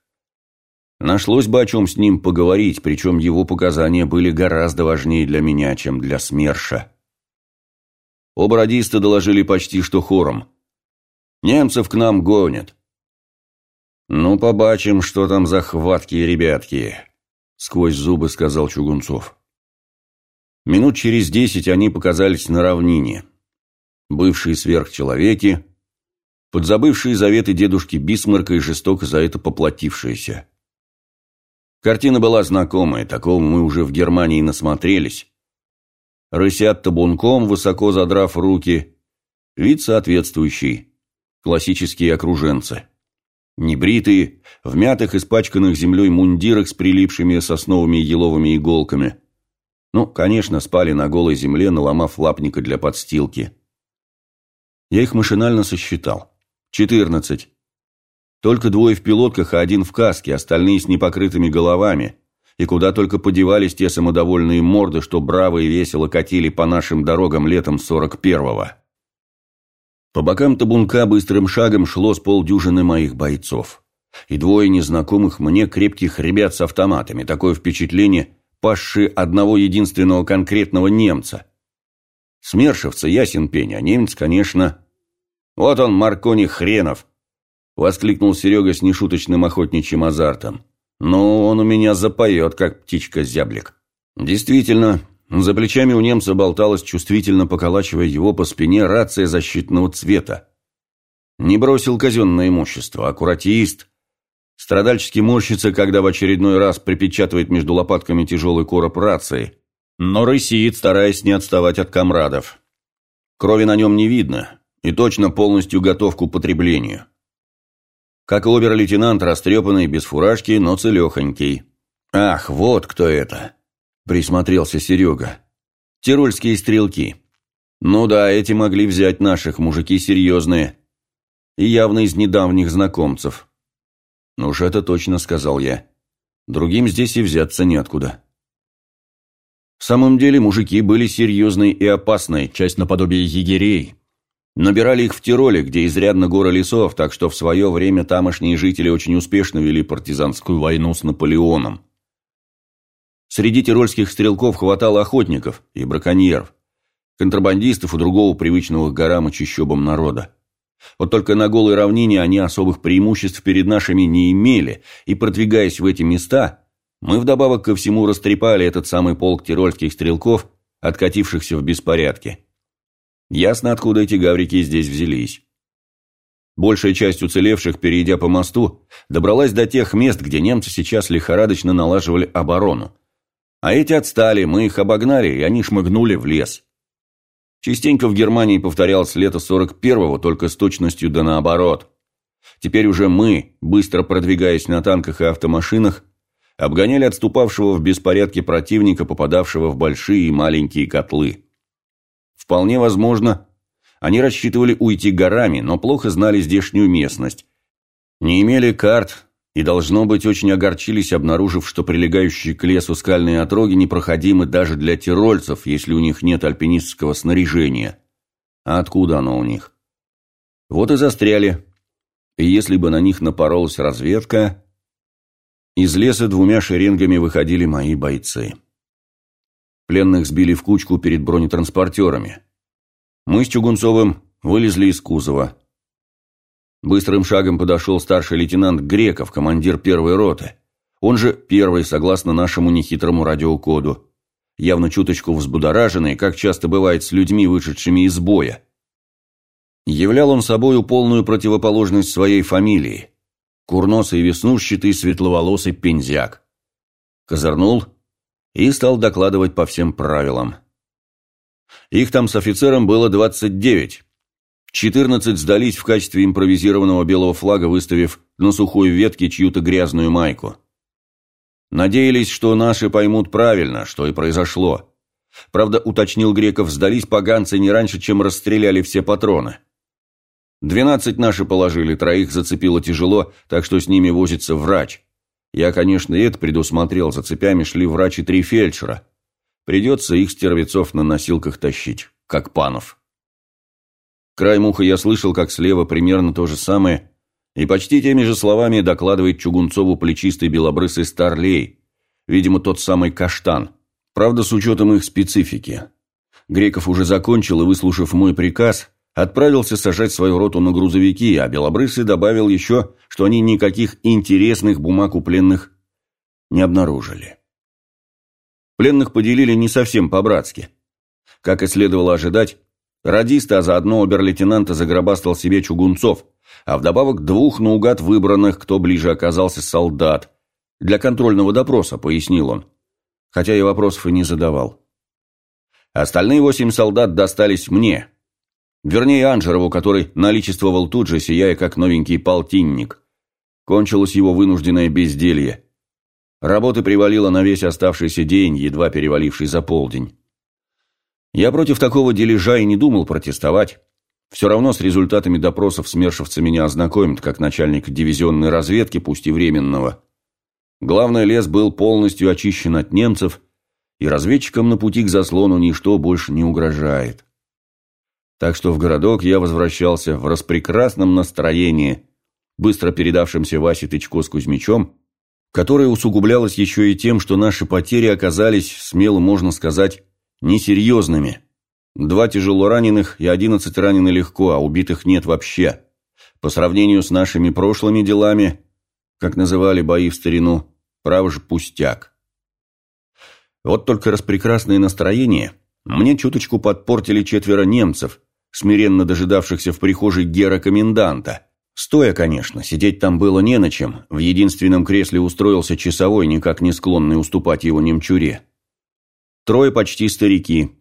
Speaker 1: Нашлось бы о чем с ним поговорить, причем его показания были гораздо важнее для меня, чем для СМЕРШа. Оба радиста доложили почти что хором. «Немцев к нам гонят». «Ну, побачим, что там за хватки ребятки», — сквозь зубы сказал Чугунцов. Минут через десять они показались на равнине. Бывшие сверхчеловеки, подзабывшие заветы дедушки Бисмарка и жестоко за это поплатившиеся. Картина была знакомая, такого мы уже в Германии насмотрелись рысят табунком, высоко задрав руки. Вид соответствующий. Классические окруженцы. Небритые, в мятых, испачканных землей мундирах с прилипшими сосновыми и еловыми иголками. Ну, конечно, спали на голой земле, наломав лапника для подстилки. Я их машинально сосчитал. Четырнадцать. Только двое в пилотках, а один в каске, остальные с непокрытыми головами – и куда только подевались те самодовольные морды, что браво и весело катили по нашим дорогам летом сорок первого. По бокам табунка быстрым шагом шло с полдюжины моих бойцов. и двое незнакомых мне крепких ребят с автоматами. Такое впечатление, пасшие одного единственного конкретного немца. Смершевцы, ясен пень, а немец, конечно... «Вот он, Маркони хренов!» — воскликнул Серега с нешуточным охотничьим азартом. «Ну, он у меня запоет, как птичка-зяблик». Действительно, за плечами у немца болталась, чувствительно поколачивая его по спине, рация защитного цвета. Не бросил казенное имущество, аккуратист, Страдальчески морщится, когда в очередной раз припечатывает между лопатками тяжелый короб рации, но рысит, стараясь не отставать от комрадов. Крови на нем не видно, и точно полностью готов к употреблению. Как обер-лейтенант, растрепанный, без фуражки, но целехонький. «Ах, вот кто это!» – присмотрелся Серега. «Тирольские стрелки. Ну да, эти могли взять наших, мужики серьезные. И явно из недавних знакомцев». «Ну уж это точно», — сказал я. «Другим здесь и взяться неоткуда». В самом деле мужики были серьезные и опасные, часть наподобие егерей. Набирали их в Тироле, где изрядно гора лесов, так что в свое время тамошние жители очень успешно вели партизанскую войну с Наполеоном. Среди тирольских стрелков хватало охотников и браконьеров, контрабандистов и другого привычного к горам и чащобам народа. Вот только на голой равнине они особых преимуществ перед нашими не имели, и, продвигаясь в эти места, мы вдобавок ко всему растрепали этот самый полк тирольских стрелков, откатившихся в беспорядке. Ясно, откуда эти гаврики здесь взялись. Большая часть уцелевших, перейдя по мосту, добралась до тех мест, где немцы сейчас лихорадочно налаживали оборону. А эти отстали, мы их обогнали, и они шмыгнули в лес. Частенько в Германии повторялось лето 41-го, только с точностью да наоборот. Теперь уже мы, быстро продвигаясь на танках и автомашинах, обгоняли отступавшего в беспорядке противника, попадавшего в большие и маленькие котлы. Вполне возможно, они рассчитывали уйти горами, но плохо знали здешнюю местность. Не имели карт, и, должно быть, очень огорчились, обнаружив, что прилегающие к лесу скальные отроги непроходимы даже для тирольцев, если у них нет альпинистского снаряжения. А откуда оно у них? Вот и застряли. И если бы на них напоролась разведка... Из леса двумя шеренгами выходили мои бойцы. Пленных сбили в кучку перед бронетранспортерами. Мы с Чугунцовым вылезли из кузова. Быстрым шагом подошел старший лейтенант Греков, командир первой роты. Он же первый, согласно нашему нехитрому радиокоду. Явно чуточку взбудораженный, как часто бывает с людьми, вышедшими из боя. Являл он собою полную противоположность своей фамилии. Курносый веснушчатый светловолосый пензяк. Козырнул и стал докладывать по всем правилам. Их там с офицером было двадцать девять. Четырнадцать сдались в качестве импровизированного белого флага, выставив на сухой ветке чью-то грязную майку. Надеялись, что наши поймут правильно, что и произошло. Правда, уточнил Греков, сдались поганцы не раньше, чем расстреляли все патроны. Двенадцать наши положили, троих зацепило тяжело, так что с ними возится врач. Я, конечно, и это предусмотрел, за цепями шли врач и три фельдшера. Придется их стервецов на носилках тащить, как панов. Краем уха я слышал, как слева примерно то же самое, и почти теми же словами докладывает Чугунцову плечистый белобрысый старлей, видимо, тот самый каштан, правда, с учетом их специфики. Греков уже закончил и, выслушав мой приказ, отправился сажать свою роту на грузовики, а Белобрысый добавил еще, что они никаких интересных бумаг у пленных не обнаружили. Пленных поделили не совсем по-братски. Как и следовало ожидать, Радиста, а заодно обер-лейтенанта загробастал себе чугунцов, а вдобавок двух наугад выбранных, кто ближе оказался, солдат. Для контрольного допроса, пояснил он. Хотя и вопросов и не задавал. Остальные восемь солдат достались мне. Вернее, Анжерову, который наличествовал тут же, сияя как новенький полтинник. Кончилось его вынужденное безделье. Работы привалило на весь оставшийся день, едва переваливший за полдень. Я против такого дележа и не думал протестовать. Все равно с результатами допросов смершевцы меня ознакомят, как начальник дивизионной разведки, пусть и временного. Главный лес был полностью очищен от немцев, и разведчикам на пути к заслону ничто больше не угрожает. Так что в городок я возвращался в распрекрасном настроении, быстро передавшимся Васе Тычко с Кузьмичом, которое усугублялось еще и тем, что наши потери оказались, смело можно сказать, несерьезными. Два тяжело раненых и одиннадцать ранены легко, а убитых нет вообще. По сравнению с нашими прошлыми делами, как называли бои в старину, право же пустяк. Вот только распрекрасное настроение мне чуточку подпортили четверо немцев, смиренно дожидавшихся в прихожей гера-коменданта. Стоя, конечно, сидеть там было не на чем, в единственном кресле устроился часовой, никак не склонный уступать его немчуре. Трое почти старики.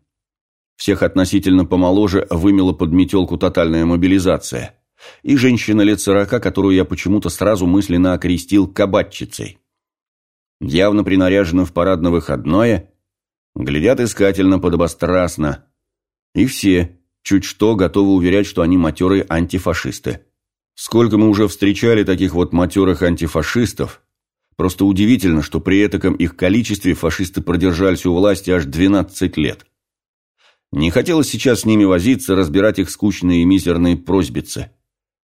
Speaker 1: Всех относительно помоложе вымела под метелку тотальная мобилизация. И женщина лет сорока, которую я почему-то сразу мысленно окрестил кабатчицей. Явно принаряжена в парадно-выходное, глядят искательно, подобострастно. И все, чуть что, готовы уверять, что они матерые антифашисты. Сколько мы уже встречали таких вот матерых антифашистов, просто удивительно, что при этом их количестве фашисты продержались у власти аж 12 лет. Не хотелось сейчас с ними возиться, разбирать их скучные и мизерные просьбицы.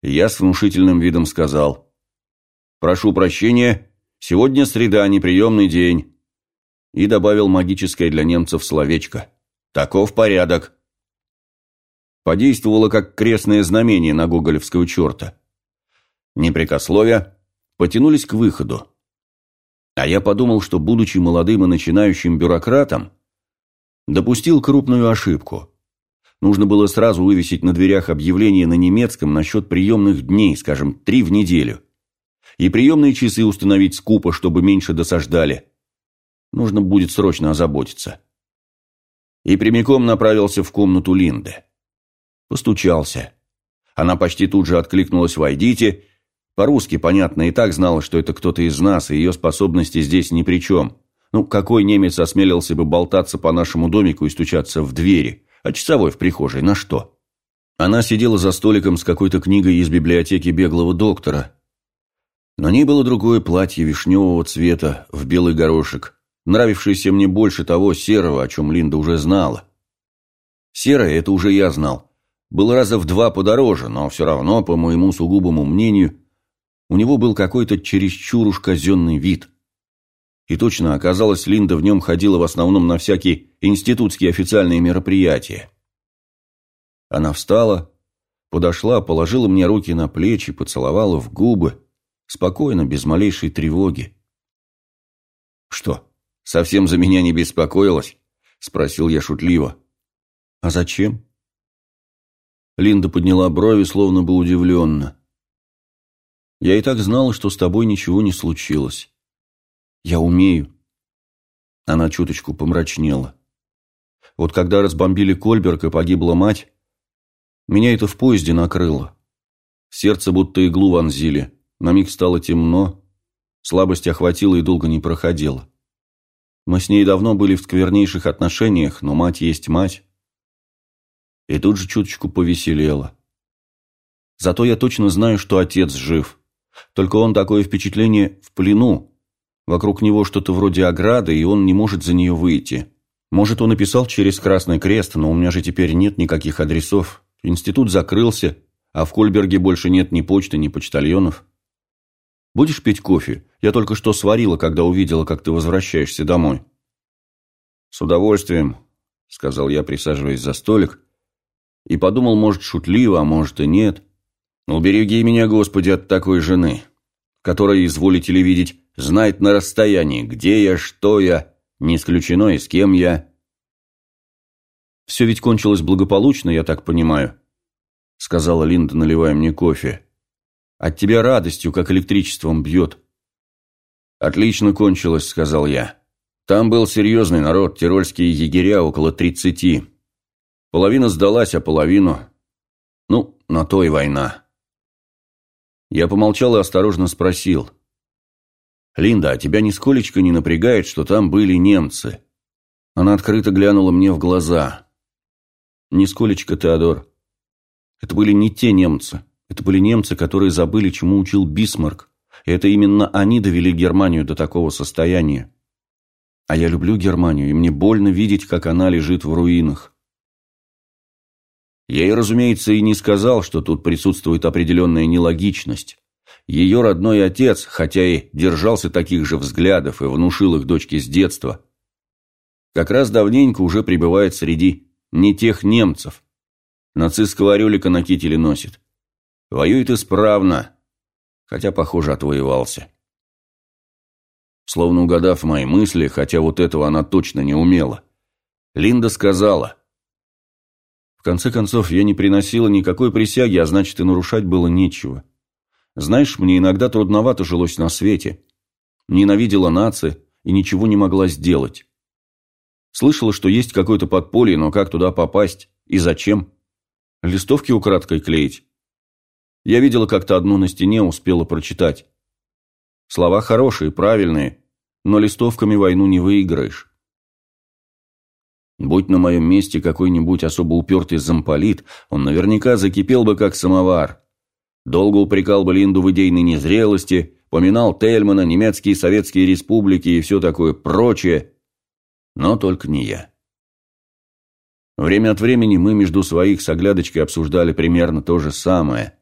Speaker 1: Я с внушительным видом сказал. «Прошу прощения, сегодня среда, неприемный день». И добавил магическое для немцев словечко. «Таков порядок». Подействовало как крестное знамение на гоголевского черта. Непрекословия потянулись к выходу. А я подумал, что, будучи молодым и начинающим бюрократом, допустил крупную ошибку. Нужно было сразу вывесить на дверях объявление на немецком насчет приемных дней, скажем, три в неделю. И приемные часы установить скупо, чтобы меньше досаждали. Нужно будет срочно озаботиться. И прямиком направился в комнату Линды. Постучался. Она почти тут же откликнулась «Войдите», по-русски, понятно, и так знала, что это кто-то из нас, и ее способности здесь ни при чем. Ну, какой немец осмелился бы болтаться по нашему домику и стучаться в двери, а часовой в прихожей на что? Она сидела за столиком с какой-то книгой из библиотеки беглого доктора. На ней было другое платье вишневого цвета, в белый горошек, нравившееся мне больше того серого, о чем Линда уже знала. Серое – это уже я знал. Было раза в два подороже, но все равно, по моему сугубому мнению, у него был какой-то чересчур уж казенный вид. И точно оказалось, Линда в нем ходила в основном на всякие институтские официальные мероприятия. Она встала, подошла, положила мне руки на плечи, поцеловала в губы, спокойно, без малейшей тревоги. «Что, совсем за меня не беспокоилась?» – спросил я шутливо. «А зачем?» Линда подняла брови, словно бы удивленно. «Я и так знала, что с тобой ничего не случилось. Я умею. Она чуточку помрачнела. Вот когда разбомбили Кольберг и погибла мать, меня это в поезде накрыло. Сердце будто иглу вонзили. На миг стало темно. Слабость охватила и долго не проходила. Мы с ней давно были в сквернейших отношениях, но мать есть мать. И тут же чуточку повеселела. Зато я точно знаю, что отец жив. Только он такое впечатление в плену, Вокруг него что-то вроде ограды, и он не может за нее выйти. Может, он написал через Красный Крест, но у меня же теперь нет никаких адресов. Институт закрылся, а в Кольберге больше нет ни почты, ни почтальонов. Будешь пить кофе? Я только что сварила, когда увидела, как ты возвращаешься домой. С удовольствием, сказал я, присаживаясь за столик, и подумал, может, шутливо, а может и нет. Убереги меня, Господи, от такой жены, которая, изволите ли видеть, знает на расстоянии, где я, что я, не исключено и с кем я. «Все ведь кончилось благополучно, я так понимаю», — сказала Линда, наливая мне кофе. «От тебя радостью, как электричеством бьет». «Отлично кончилось», — сказал я. «Там был серьезный народ, тирольские егеря, около тридцати. Половина сдалась, а половину... Ну, на то и война». Я помолчал и осторожно спросил — «Линда, а тебя нисколечко не напрягает, что там были немцы?» Она открыто глянула мне в глаза. «Нисколечко, Теодор. Это были не те немцы. Это были немцы, которые забыли, чему учил Бисмарк. И это именно они довели Германию до такого состояния. А я люблю Германию, и мне больно видеть, как она лежит в руинах. Я ей, разумеется, и не сказал, что тут присутствует определенная нелогичность. ее родной отец, хотя и держался таких же взглядов и внушил их дочке с детства, как раз давненько уже пребывает среди не тех немцев. Нацистского орелика на кителе носит. Воюет исправно, хотя, похоже, отвоевался. Словно угадав мои мысли, хотя вот этого она точно не умела, Линда сказала. В конце концов, я не приносила никакой присяги, а значит, и нарушать было нечего. Знаешь, мне иногда трудновато жилось на свете. Ненавидела нации и ничего не могла сделать. Слышала, что есть какое-то подполье, но как туда попасть и зачем? Листовки украдкой клеить? Я видела как-то одну на стене, успела прочитать. Слова хорошие, правильные, но листовками войну не выиграешь. Будь на моем месте какой-нибудь особо упертый замполит, он наверняка закипел бы как самовар. Долго упрекал бы Линду в идейной незрелости, поминал Тельмана, немецкие советские республики и все такое прочее. Но только не я. Время от времени мы между своих с оглядочкой обсуждали примерно то же самое.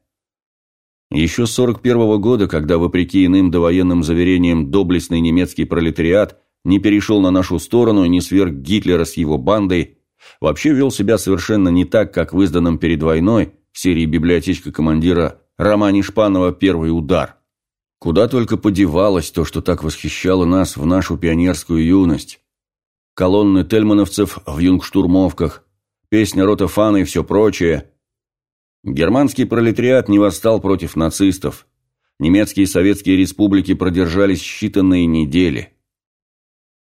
Speaker 1: Еще с 41 -го года, когда, вопреки иным довоенным заверениям, доблестный немецкий пролетариат не перешел на нашу сторону и не сверг Гитлера с его бандой, вообще вел себя совершенно не так, как в изданном перед войной в серии «Библиотечка командира» романе Шпанова «Первый удар». Куда только подевалось то, что так восхищало нас в нашу пионерскую юность. Колонны тельмановцев в юнгштурмовках, песня рота фана и все прочее. Германский пролетариат не восстал против нацистов. Немецкие и советские республики продержались считанные недели.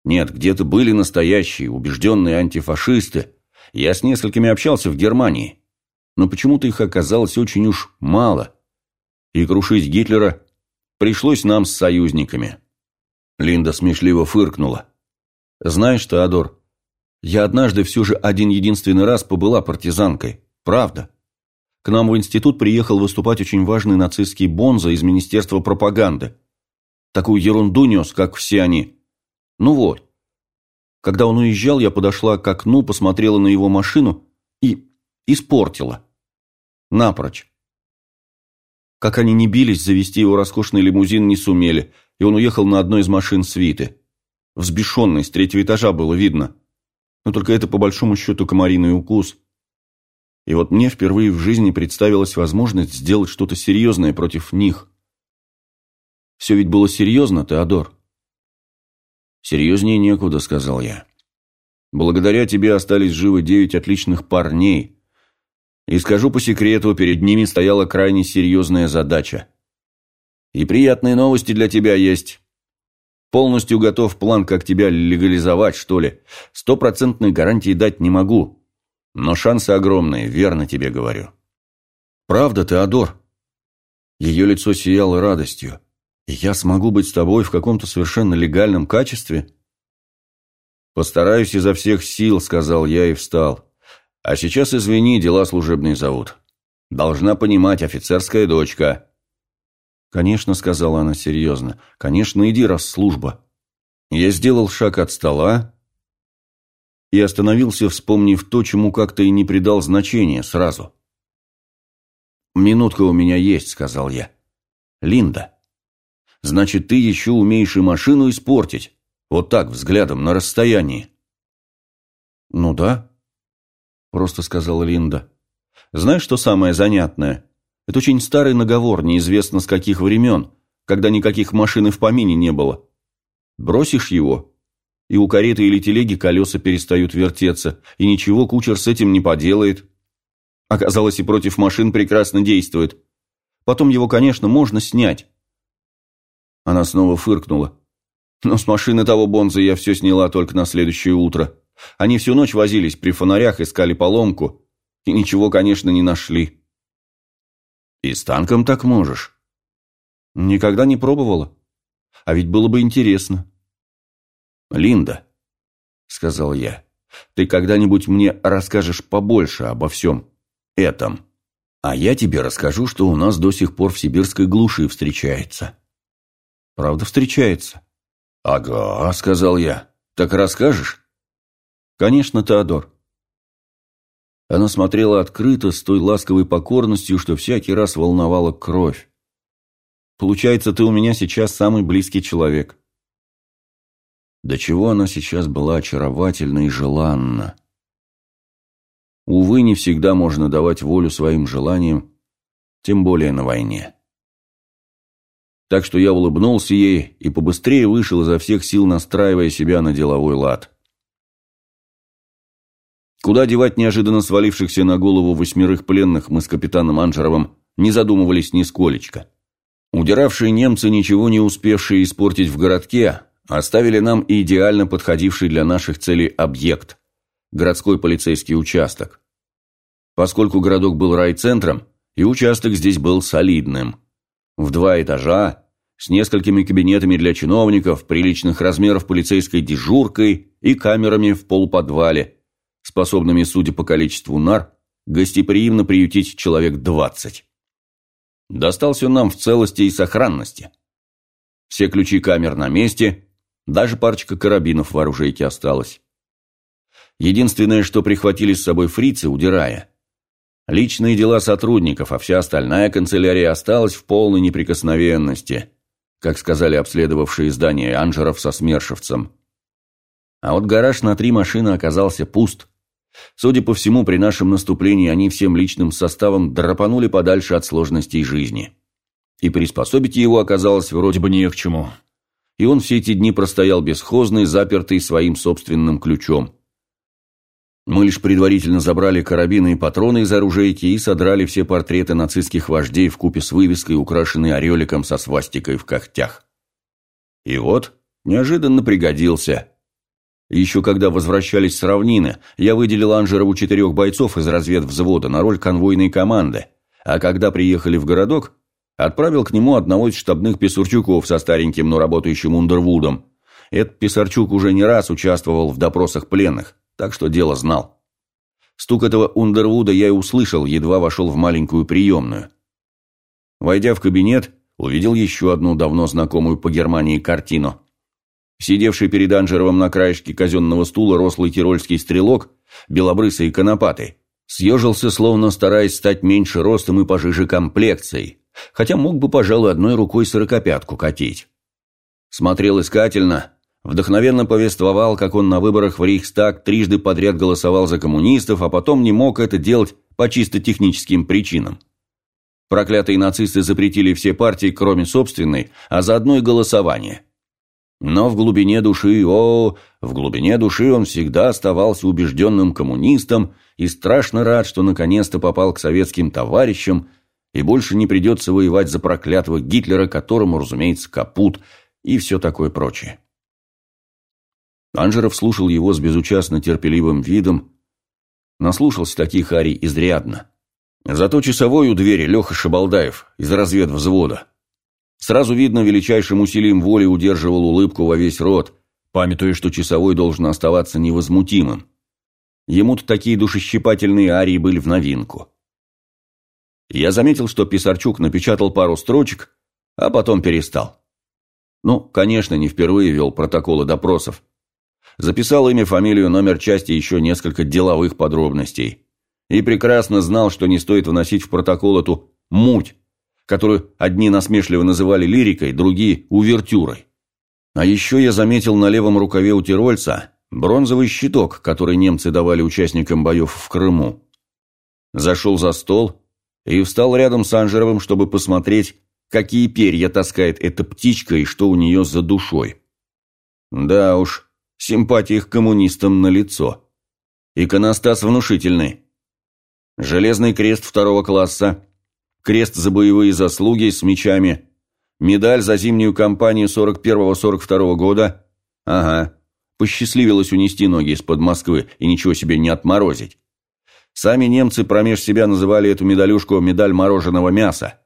Speaker 1: Нет, где-то были настоящие, убежденные антифашисты. Я с несколькими общался в Германии. Но почему-то их оказалось очень уж мало. И крушить Гитлера пришлось нам с союзниками. Линда смешливо фыркнула. Знаешь, Теодор, я однажды все же один-единственный раз побыла партизанкой. Правда. К нам в институт приехал выступать очень важный нацистский бонза из Министерства пропаганды. Такую ерунду нес, как все они. Ну вот. Когда он уезжал, я подошла к окну, посмотрела на его машину и испортила. Напрочь. Как они не бились, завести его роскошный лимузин не сумели, и он уехал на одной из машин свиты. Взбешенный, с третьего этажа было видно. Но только это, по большому счету, комариный укус. И вот мне впервые в жизни представилась возможность сделать что-то серьезное против них. Все ведь было серьезно, Теодор. «Серьезнее некуда», — сказал я. «Благодаря тебе остались живы девять отличных парней. И скажу по секрету, перед ними стояла крайне серьезная задача. И приятные новости для тебя есть. Полностью готов план, как тебя легализовать, что ли. Стопроцентной гарантии дать не могу. Но шансы огромные, верно тебе говорю». «Правда, Теодор?» Ее лицо сияло радостью. Я смогу быть с тобой в каком-то совершенно легальном качестве? Постараюсь изо всех сил, сказал я и встал. А сейчас, извини, дела служебные зовут. Должна понимать, офицерская дочка. Конечно, сказала она серьезно. Конечно, иди, раз служба. Я сделал шаг от стола и остановился, вспомнив то, чему как-то и не придал значения сразу. «Минутка у меня есть», — сказал я. «Линда». Значит, ты еще умеешь и машину испортить. Вот так, взглядом, на расстоянии. Ну да, просто сказала Линда. Знаешь, что самое занятное? Это очень старый наговор, неизвестно с каких времен, когда никаких машин и в помине не было. Бросишь его, и у кареты или телеги колеса перестают вертеться, и ничего кучер с этим не поделает. Оказалось, и против машин прекрасно действует. Потом его, конечно, можно снять. Она снова фыркнула. Но с машины того Бонза я все сняла только на следующее утро. Они всю ночь возились при фонарях, искали поломку. И ничего, конечно, не нашли. И с танком так можешь? Никогда не пробовала. А ведь было бы интересно. Линда, сказал я, ты когда-нибудь мне расскажешь побольше обо всем этом. А я тебе расскажу, что у нас до сих пор в сибирской глуши встречается. Правда, встречается. Ага, сказал я. Так расскажешь? Конечно, Теодор. Она смотрела открыто, с той ласковой покорностью, что всякий раз волновала кровь.
Speaker 2: Получается, ты у меня сейчас самый близкий человек. До чего она сейчас была очаровательна и желанна. Увы, не всегда можно давать волю своим желаниям, тем более на войне. Так что я улыбнулся ей и побыстрее вышел изо всех сил, настраивая себя на деловой лад. Куда девать неожиданно свалившихся на голову восьмерых пленных мы с капитаном Анжеровым не задумывались нисколечко. Удиравшие немцы, ничего не успевшие испортить в городке, оставили нам идеально подходивший для наших целей объект – городской полицейский участок. Поскольку городок был райцентром, и участок здесь был солидным. В два этажа, с несколькими кабинетами для чиновников, приличных размеров полицейской дежуркой и камерами в полуподвале, способными, судя по количеству нар, гостеприимно приютить человек двадцать. Достался он нам в целости и сохранности. Все ключи камер на месте, даже парочка карабинов в оружейке осталось. Единственное, что прихватили с собой фрицы, удирая. Личные дела сотрудников, а вся остальная канцелярия осталась в полной неприкосновенности, как сказали обследовавшие здание Анжеров со Смершевцем. А вот гараж на три машины оказался пуст. Судя по всему, при нашем наступлении они всем личным составом драпанули подальше от сложностей жизни. И приспособить его оказалось вроде бы не к чему. И он все эти дни простоял бесхозный, запертый своим собственным ключом. Мы лишь предварительно забрали карабины и патроны из оружейки и содрали все портреты нацистских вождей в купе с вывеской, украшенной ореликом со свастикой в когтях. И вот, неожиданно пригодился – еще когда возвращались с равнины, я выделил Анжерову четырех бойцов из разведвзвода на роль конвойной команды, а когда приехали в городок, отправил к нему одного из штабных писарчуков со стареньким, но работающим Ундервудом. Этот писарчук уже не раз участвовал в допросах пленных, так что дело знал. Стук этого Ундервуда я и услышал, едва вошел в маленькую приемную. Войдя в кабинет, увидел еще одну давно знакомую по Германии картину – Сидевший перед Анжеровым на краешке казенного стула рослый тирольский стрелок, белобрысый и конопатый, съежился, словно стараясь стать меньше ростом и пожиже комплекцией, хотя мог бы, пожалуй, одной рукой сорокопятку катить. Смотрел искательно, вдохновенно повествовал, как он на выборах в Рейхстаг трижды подряд голосовал за коммунистов, а потом не мог это делать по чисто техническим причинам. Проклятые нацисты запретили все партии, кроме собственной, а заодно и голосование – но в глубине души, о, в глубине души он всегда оставался убежденным коммунистом и страшно рад, что наконец-то попал к советским товарищам и больше не придется воевать за проклятого Гитлера, которому, разумеется, капут и все такое прочее. Анжеров слушал его с безучастно терпеливым видом, наслушался таких арий изрядно. Зато часовой у двери Леха Шабалдаев из разведвзвода Сразу видно, величайшим усилием воли удерживал улыбку во весь рот, памятуя, что часовой должен оставаться невозмутимым. Ему-то такие душещипательные арии были в новинку. Я заметил, что Писарчук напечатал пару строчек, а потом перестал. Ну, конечно, не впервые вел протоколы допросов. Записал имя, фамилию, номер части и еще несколько деловых подробностей. И прекрасно знал, что не стоит вносить в протокол эту «муть», которую одни насмешливо называли лирикой, другие – увертюрой. А еще я заметил на левом рукаве у тирольца бронзовый щиток, который немцы давали участникам боев в Крыму. Зашел за стол и встал рядом с Анжеровым, чтобы посмотреть, какие перья таскает эта птичка и что у нее за душой. Да уж, симпатия к коммунистам на лицо. Иконостас внушительный. Железный крест второго класса, крест за боевые заслуги с мечами, медаль за зимнюю кампанию 41-42 года. Ага, посчастливилось унести ноги из-под Москвы и ничего себе не отморозить. Сами немцы промеж себя называли эту медалюшку «медаль мороженого мяса».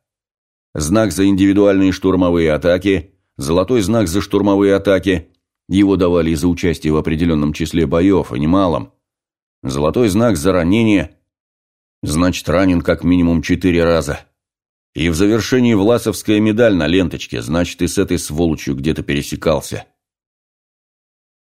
Speaker 2: Знак за индивидуальные штурмовые атаки, золотой знак за штурмовые атаки. Его давали за участие в определенном числе боев, и немалом. Золотой знак за ранение – Значит, ранен как минимум четыре раза. И в завершении Власовская медаль на ленточке, значит, и с этой сволочью где-то пересекался.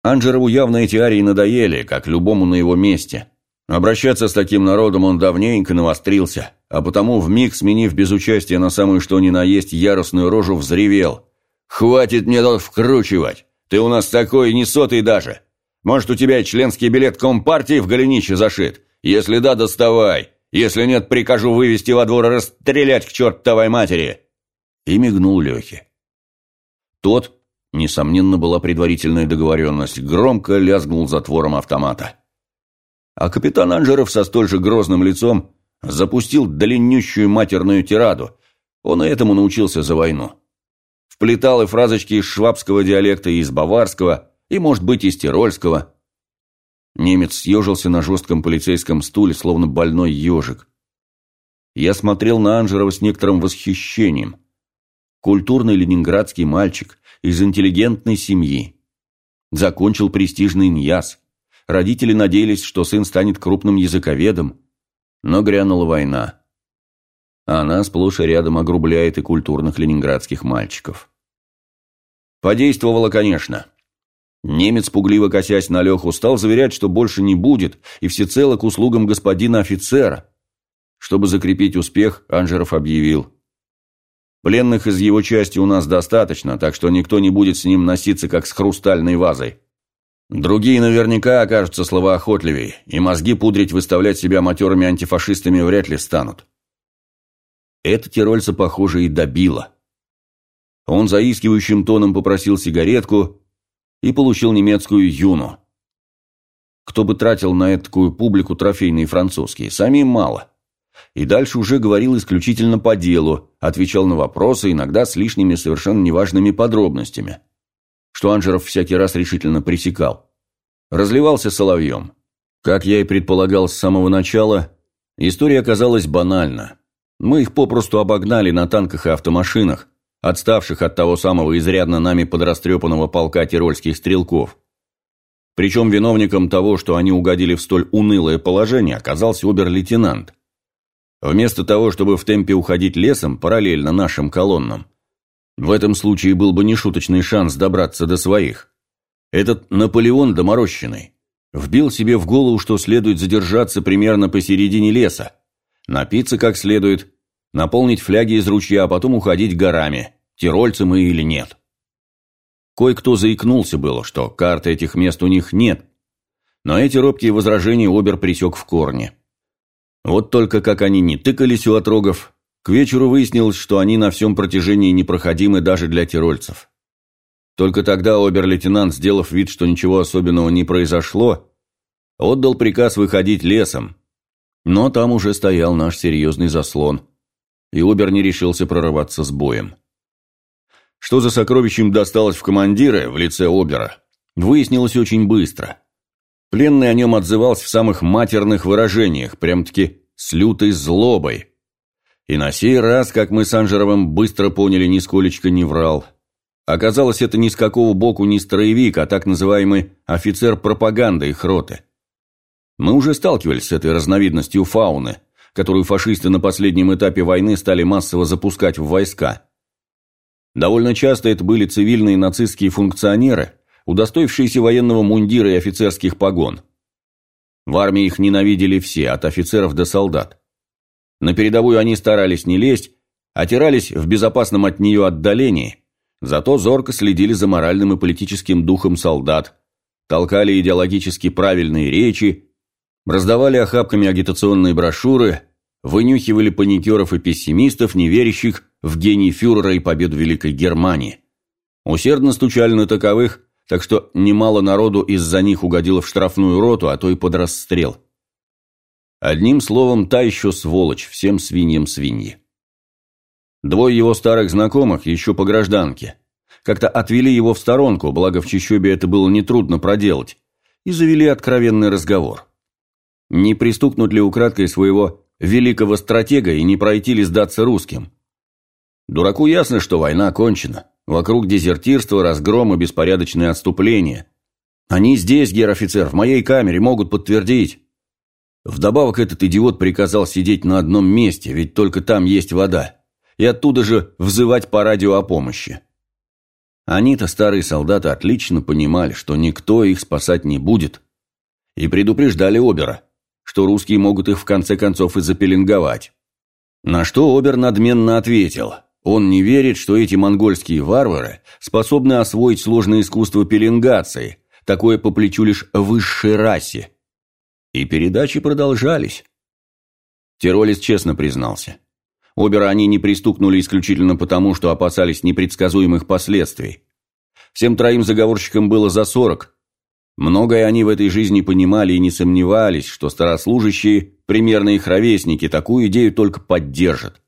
Speaker 2: Анджерову явно эти арии надоели, как любому на его месте. Обращаться с таким народом он давненько навострился, а потому, вмиг сменив без участия на самую что ни на есть яростную рожу, взревел. «Хватит мне тут вкручивать! Ты у нас такой не сотый даже! Может, у тебя членский билет Компартии в голенище зашит? Если да, доставай! Если нет, прикажу вывести во двор и расстрелять к чертовой матери!» И мигнул Лехе. Тот, несомненно, была предварительная договоренность, громко лязгнул затвором автомата. А капитан Анжеров со столь же грозным лицом запустил длиннющую матерную тираду. Он и этому научился за войну. Вплетал и фразочки из швабского диалекта, и из баварского, и, может быть, из тирольского. Немец съежился на жестком полицейском стуле, словно больной ежик. Я смотрел на Анжерова с некоторым восхищением. Культурный ленинградский мальчик из интеллигентной семьи. Закончил престижный НьЯС. Родители надеялись, что сын станет крупным языковедом. Но грянула война. Она сплошь и рядом огрубляет и культурных ленинградских мальчиков. Подействовало, конечно. Немец, пугливо косясь на Леху, стал заверять, что больше не будет, и всецело к услугам господина офицера. Чтобы закрепить успех, Анжеров объявил. «Пленных из его части у нас достаточно, так что никто не будет с ним носиться, как с хрустальной вазой. Другие наверняка окажутся словоохотливее, и мозги пудрить выставлять себя матерыми антифашистами вряд ли станут». Это Тирольца, похоже, и добило. Он заискивающим тоном попросил сигаретку, и получил немецкую юну. Кто бы тратил на такую публику трофейные французские, самим мало. И дальше уже говорил исключительно по делу, отвечал на вопросы, иногда с лишними совершенно неважными подробностями, что Анжеров всякий раз решительно пресекал. Разливался соловьем. Как я и предполагал с самого начала, история оказалась банальна. Мы их попросту обогнали на танках и автомашинах, отставших от того самого изрядно нами подрастрепанного полка тирольских стрелков. Причем виновником того, что они угодили в столь унылое положение, оказался обер-лейтенант. Вместо того, чтобы в темпе уходить лесом параллельно нашим колоннам, в этом случае был бы нешуточный шанс добраться до своих. Этот Наполеон доморощенный вбил себе в голову, что следует задержаться примерно посередине леса, напиться как следует наполнить фляги из ручья, а потом уходить горами, тирольцы мы или нет. Кое-кто заикнулся было, что карты этих мест у них нет, но эти робкие возражения Обер пресек в корне. Вот только как они не тыкались у отрогов, к вечеру выяснилось, что они на всем протяжении непроходимы даже для тирольцев. Только тогда обер-лейтенант, сделав вид, что ничего особенного не произошло, отдал приказ выходить лесом. Но там уже стоял наш серьезный заслон и Обер не решился прорываться с боем. Что за сокровищем досталось в командира в лице Обера, выяснилось очень быстро. Пленный о нем отзывался в самых матерных выражениях, прям-таки с лютой злобой. И на сей раз, как мы с Анжеровым быстро поняли, нисколечко не врал. Оказалось, это ни с какого боку не строевик, а так называемый офицер пропаганды их роты. Мы уже сталкивались с этой разновидностью фауны – которую фашисты на последнем этапе войны стали массово запускать в войска. Довольно часто это были цивильные нацистские функционеры, удостоившиеся военного мундира и офицерских погон. В армии их ненавидели все, от офицеров до солдат. На передовую они старались не лезть, отирались в безопасном от нее отдалении, зато зорко следили за моральным и политическим духом солдат, толкали идеологически правильные речи, раздавали охапками агитационные брошюры, вынюхивали паникеров и пессимистов, не верящих в гений фюрера и победу Великой Германии. Усердно стучали на таковых, так что немало народу из-за них угодило в штрафную роту, а то и под расстрел. Одним словом, та еще сволочь, всем свиньям свиньи. Двое его старых знакомых, еще по гражданке, как-то отвели его в сторонку, благо в Чищобе это было нетрудно проделать, и завели откровенный разговор. Не пристукнут ли украдкой своего великого стратега и не пройти ли сдаться русским? Дураку ясно, что война кончена. Вокруг дезертирство, разгром и беспорядочное отступление. Они здесь, гер-офицер, в моей камере, могут подтвердить. Вдобавок этот идиот приказал сидеть на одном месте, ведь только там есть вода, и оттуда же взывать по радио о помощи. Они-то, старые солдаты, отлично понимали, что никто их спасать не будет, и предупреждали Обера. Что русские могут их в конце концов и запеленговать. На что Обер надменно ответил, он не верит, что эти монгольские варвары способны освоить сложное искусство пеленгации, такое по плечу лишь высшей расе. И передачи продолжались. Тиролис честно признался. Обера они не пристукнули исключительно потому, что опасались непредсказуемых последствий. Всем троим заговорщикам было за сорок. Многое они в этой жизни понимали и не сомневались, что старослужащие, примерно их ровесники, такую идею только поддержат.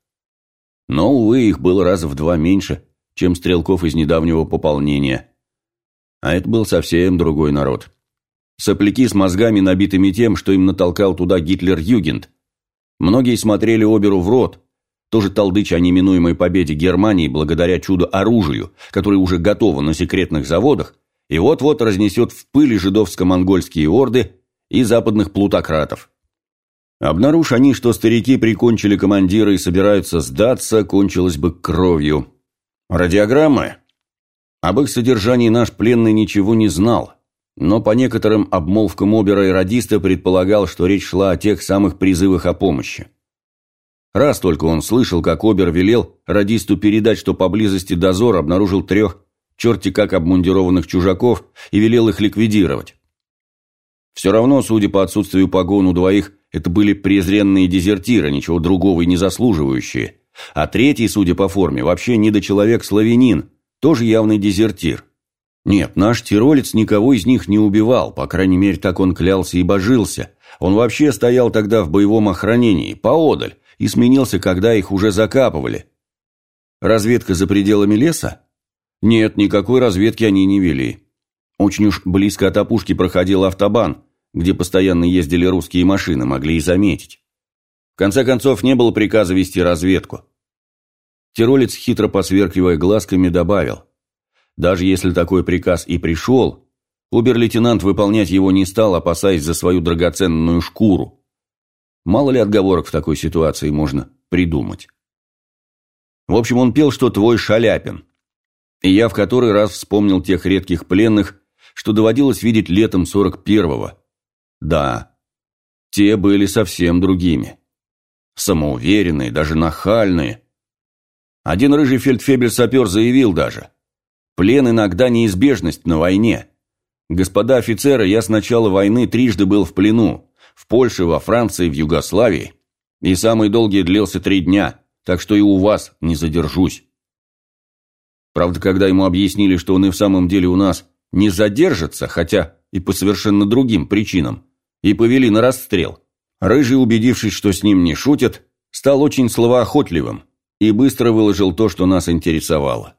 Speaker 2: Но, увы, их было раза в два меньше, чем стрелков из недавнего пополнения. А это был совсем другой народ. Сопляки с мозгами, набитыми тем, что им натолкал туда Гитлер-Югент. Многие смотрели Оберу в рот, тоже толдыча о неминуемой победе Германии благодаря чудо-оружию, которое уже готово на секретных заводах, и вот-вот разнесет в пыли жидовско-монгольские орды и западных плутократов. Обнаружь они, что старики прикончили командира и собираются сдаться, кончилось бы кровью. Радиограммы? Об их содержании наш пленный ничего не знал, но по некоторым обмолвкам Обера и радиста предполагал, что речь шла о тех самых призывах о помощи. Раз только он слышал, как Обер велел радисту передать, что поблизости дозор обнаружил трех черти как обмундированных чужаков и велел их ликвидировать. Все равно, судя по отсутствию погон у двоих, это были презренные дезертиры, ничего другого и не заслуживающие. А третий, судя по форме, вообще недочеловек-славянин, тоже явный дезертир. Нет, наш тиролец никого из них не убивал, по крайней мере, так он клялся и божился. Он вообще стоял тогда в боевом охранении, поодаль, и сменился, когда их уже закапывали. Разведка за пределами леса? Нет, никакой разведки они не вели. Очень уж близко от опушки проходил автобан, где постоянно ездили русские машины, могли и заметить. В конце концов, не было приказа вести разведку. Тиролец, хитро посверкивая глазками, добавил. Даже если такой приказ и пришел, обер-лейтенант выполнять его не стал, опасаясь за свою драгоценную шкуру. Мало ли отговорок в такой ситуации можно придумать. В общем, он пел, что твой Шаляпин. И я в который раз вспомнил тех редких пленных, что доводилось видеть летом 41-го. Да, те были совсем другими. Самоуверенные, даже нахальные. Один рыжий фельдфебель-сапер заявил даже. Плен иногда неизбежность на войне. Господа офицеры, я с начала войны трижды был в плену. В Польше, во Франции, в Югославии. И самый долгий длился три дня, так что и у вас не задержусь. Правда, когда ему объяснили, что он и в самом деле у нас не задержится, хотя и по совершенно другим причинам, и повели на расстрел. Рыжий, убедившись, что с ним не шутят, стал очень словоохотливым и быстро выложил то, что нас интересовало.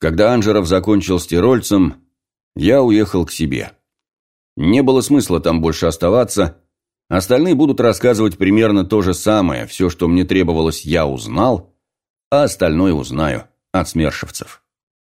Speaker 2: Когда Анжеров закончил с тирольцем, я уехал к себе. Не было смысла там больше оставаться, остальные будут рассказывать примерно то же самое, все, что мне требовалось, я узнал, а остальное узнаю от смершевцев.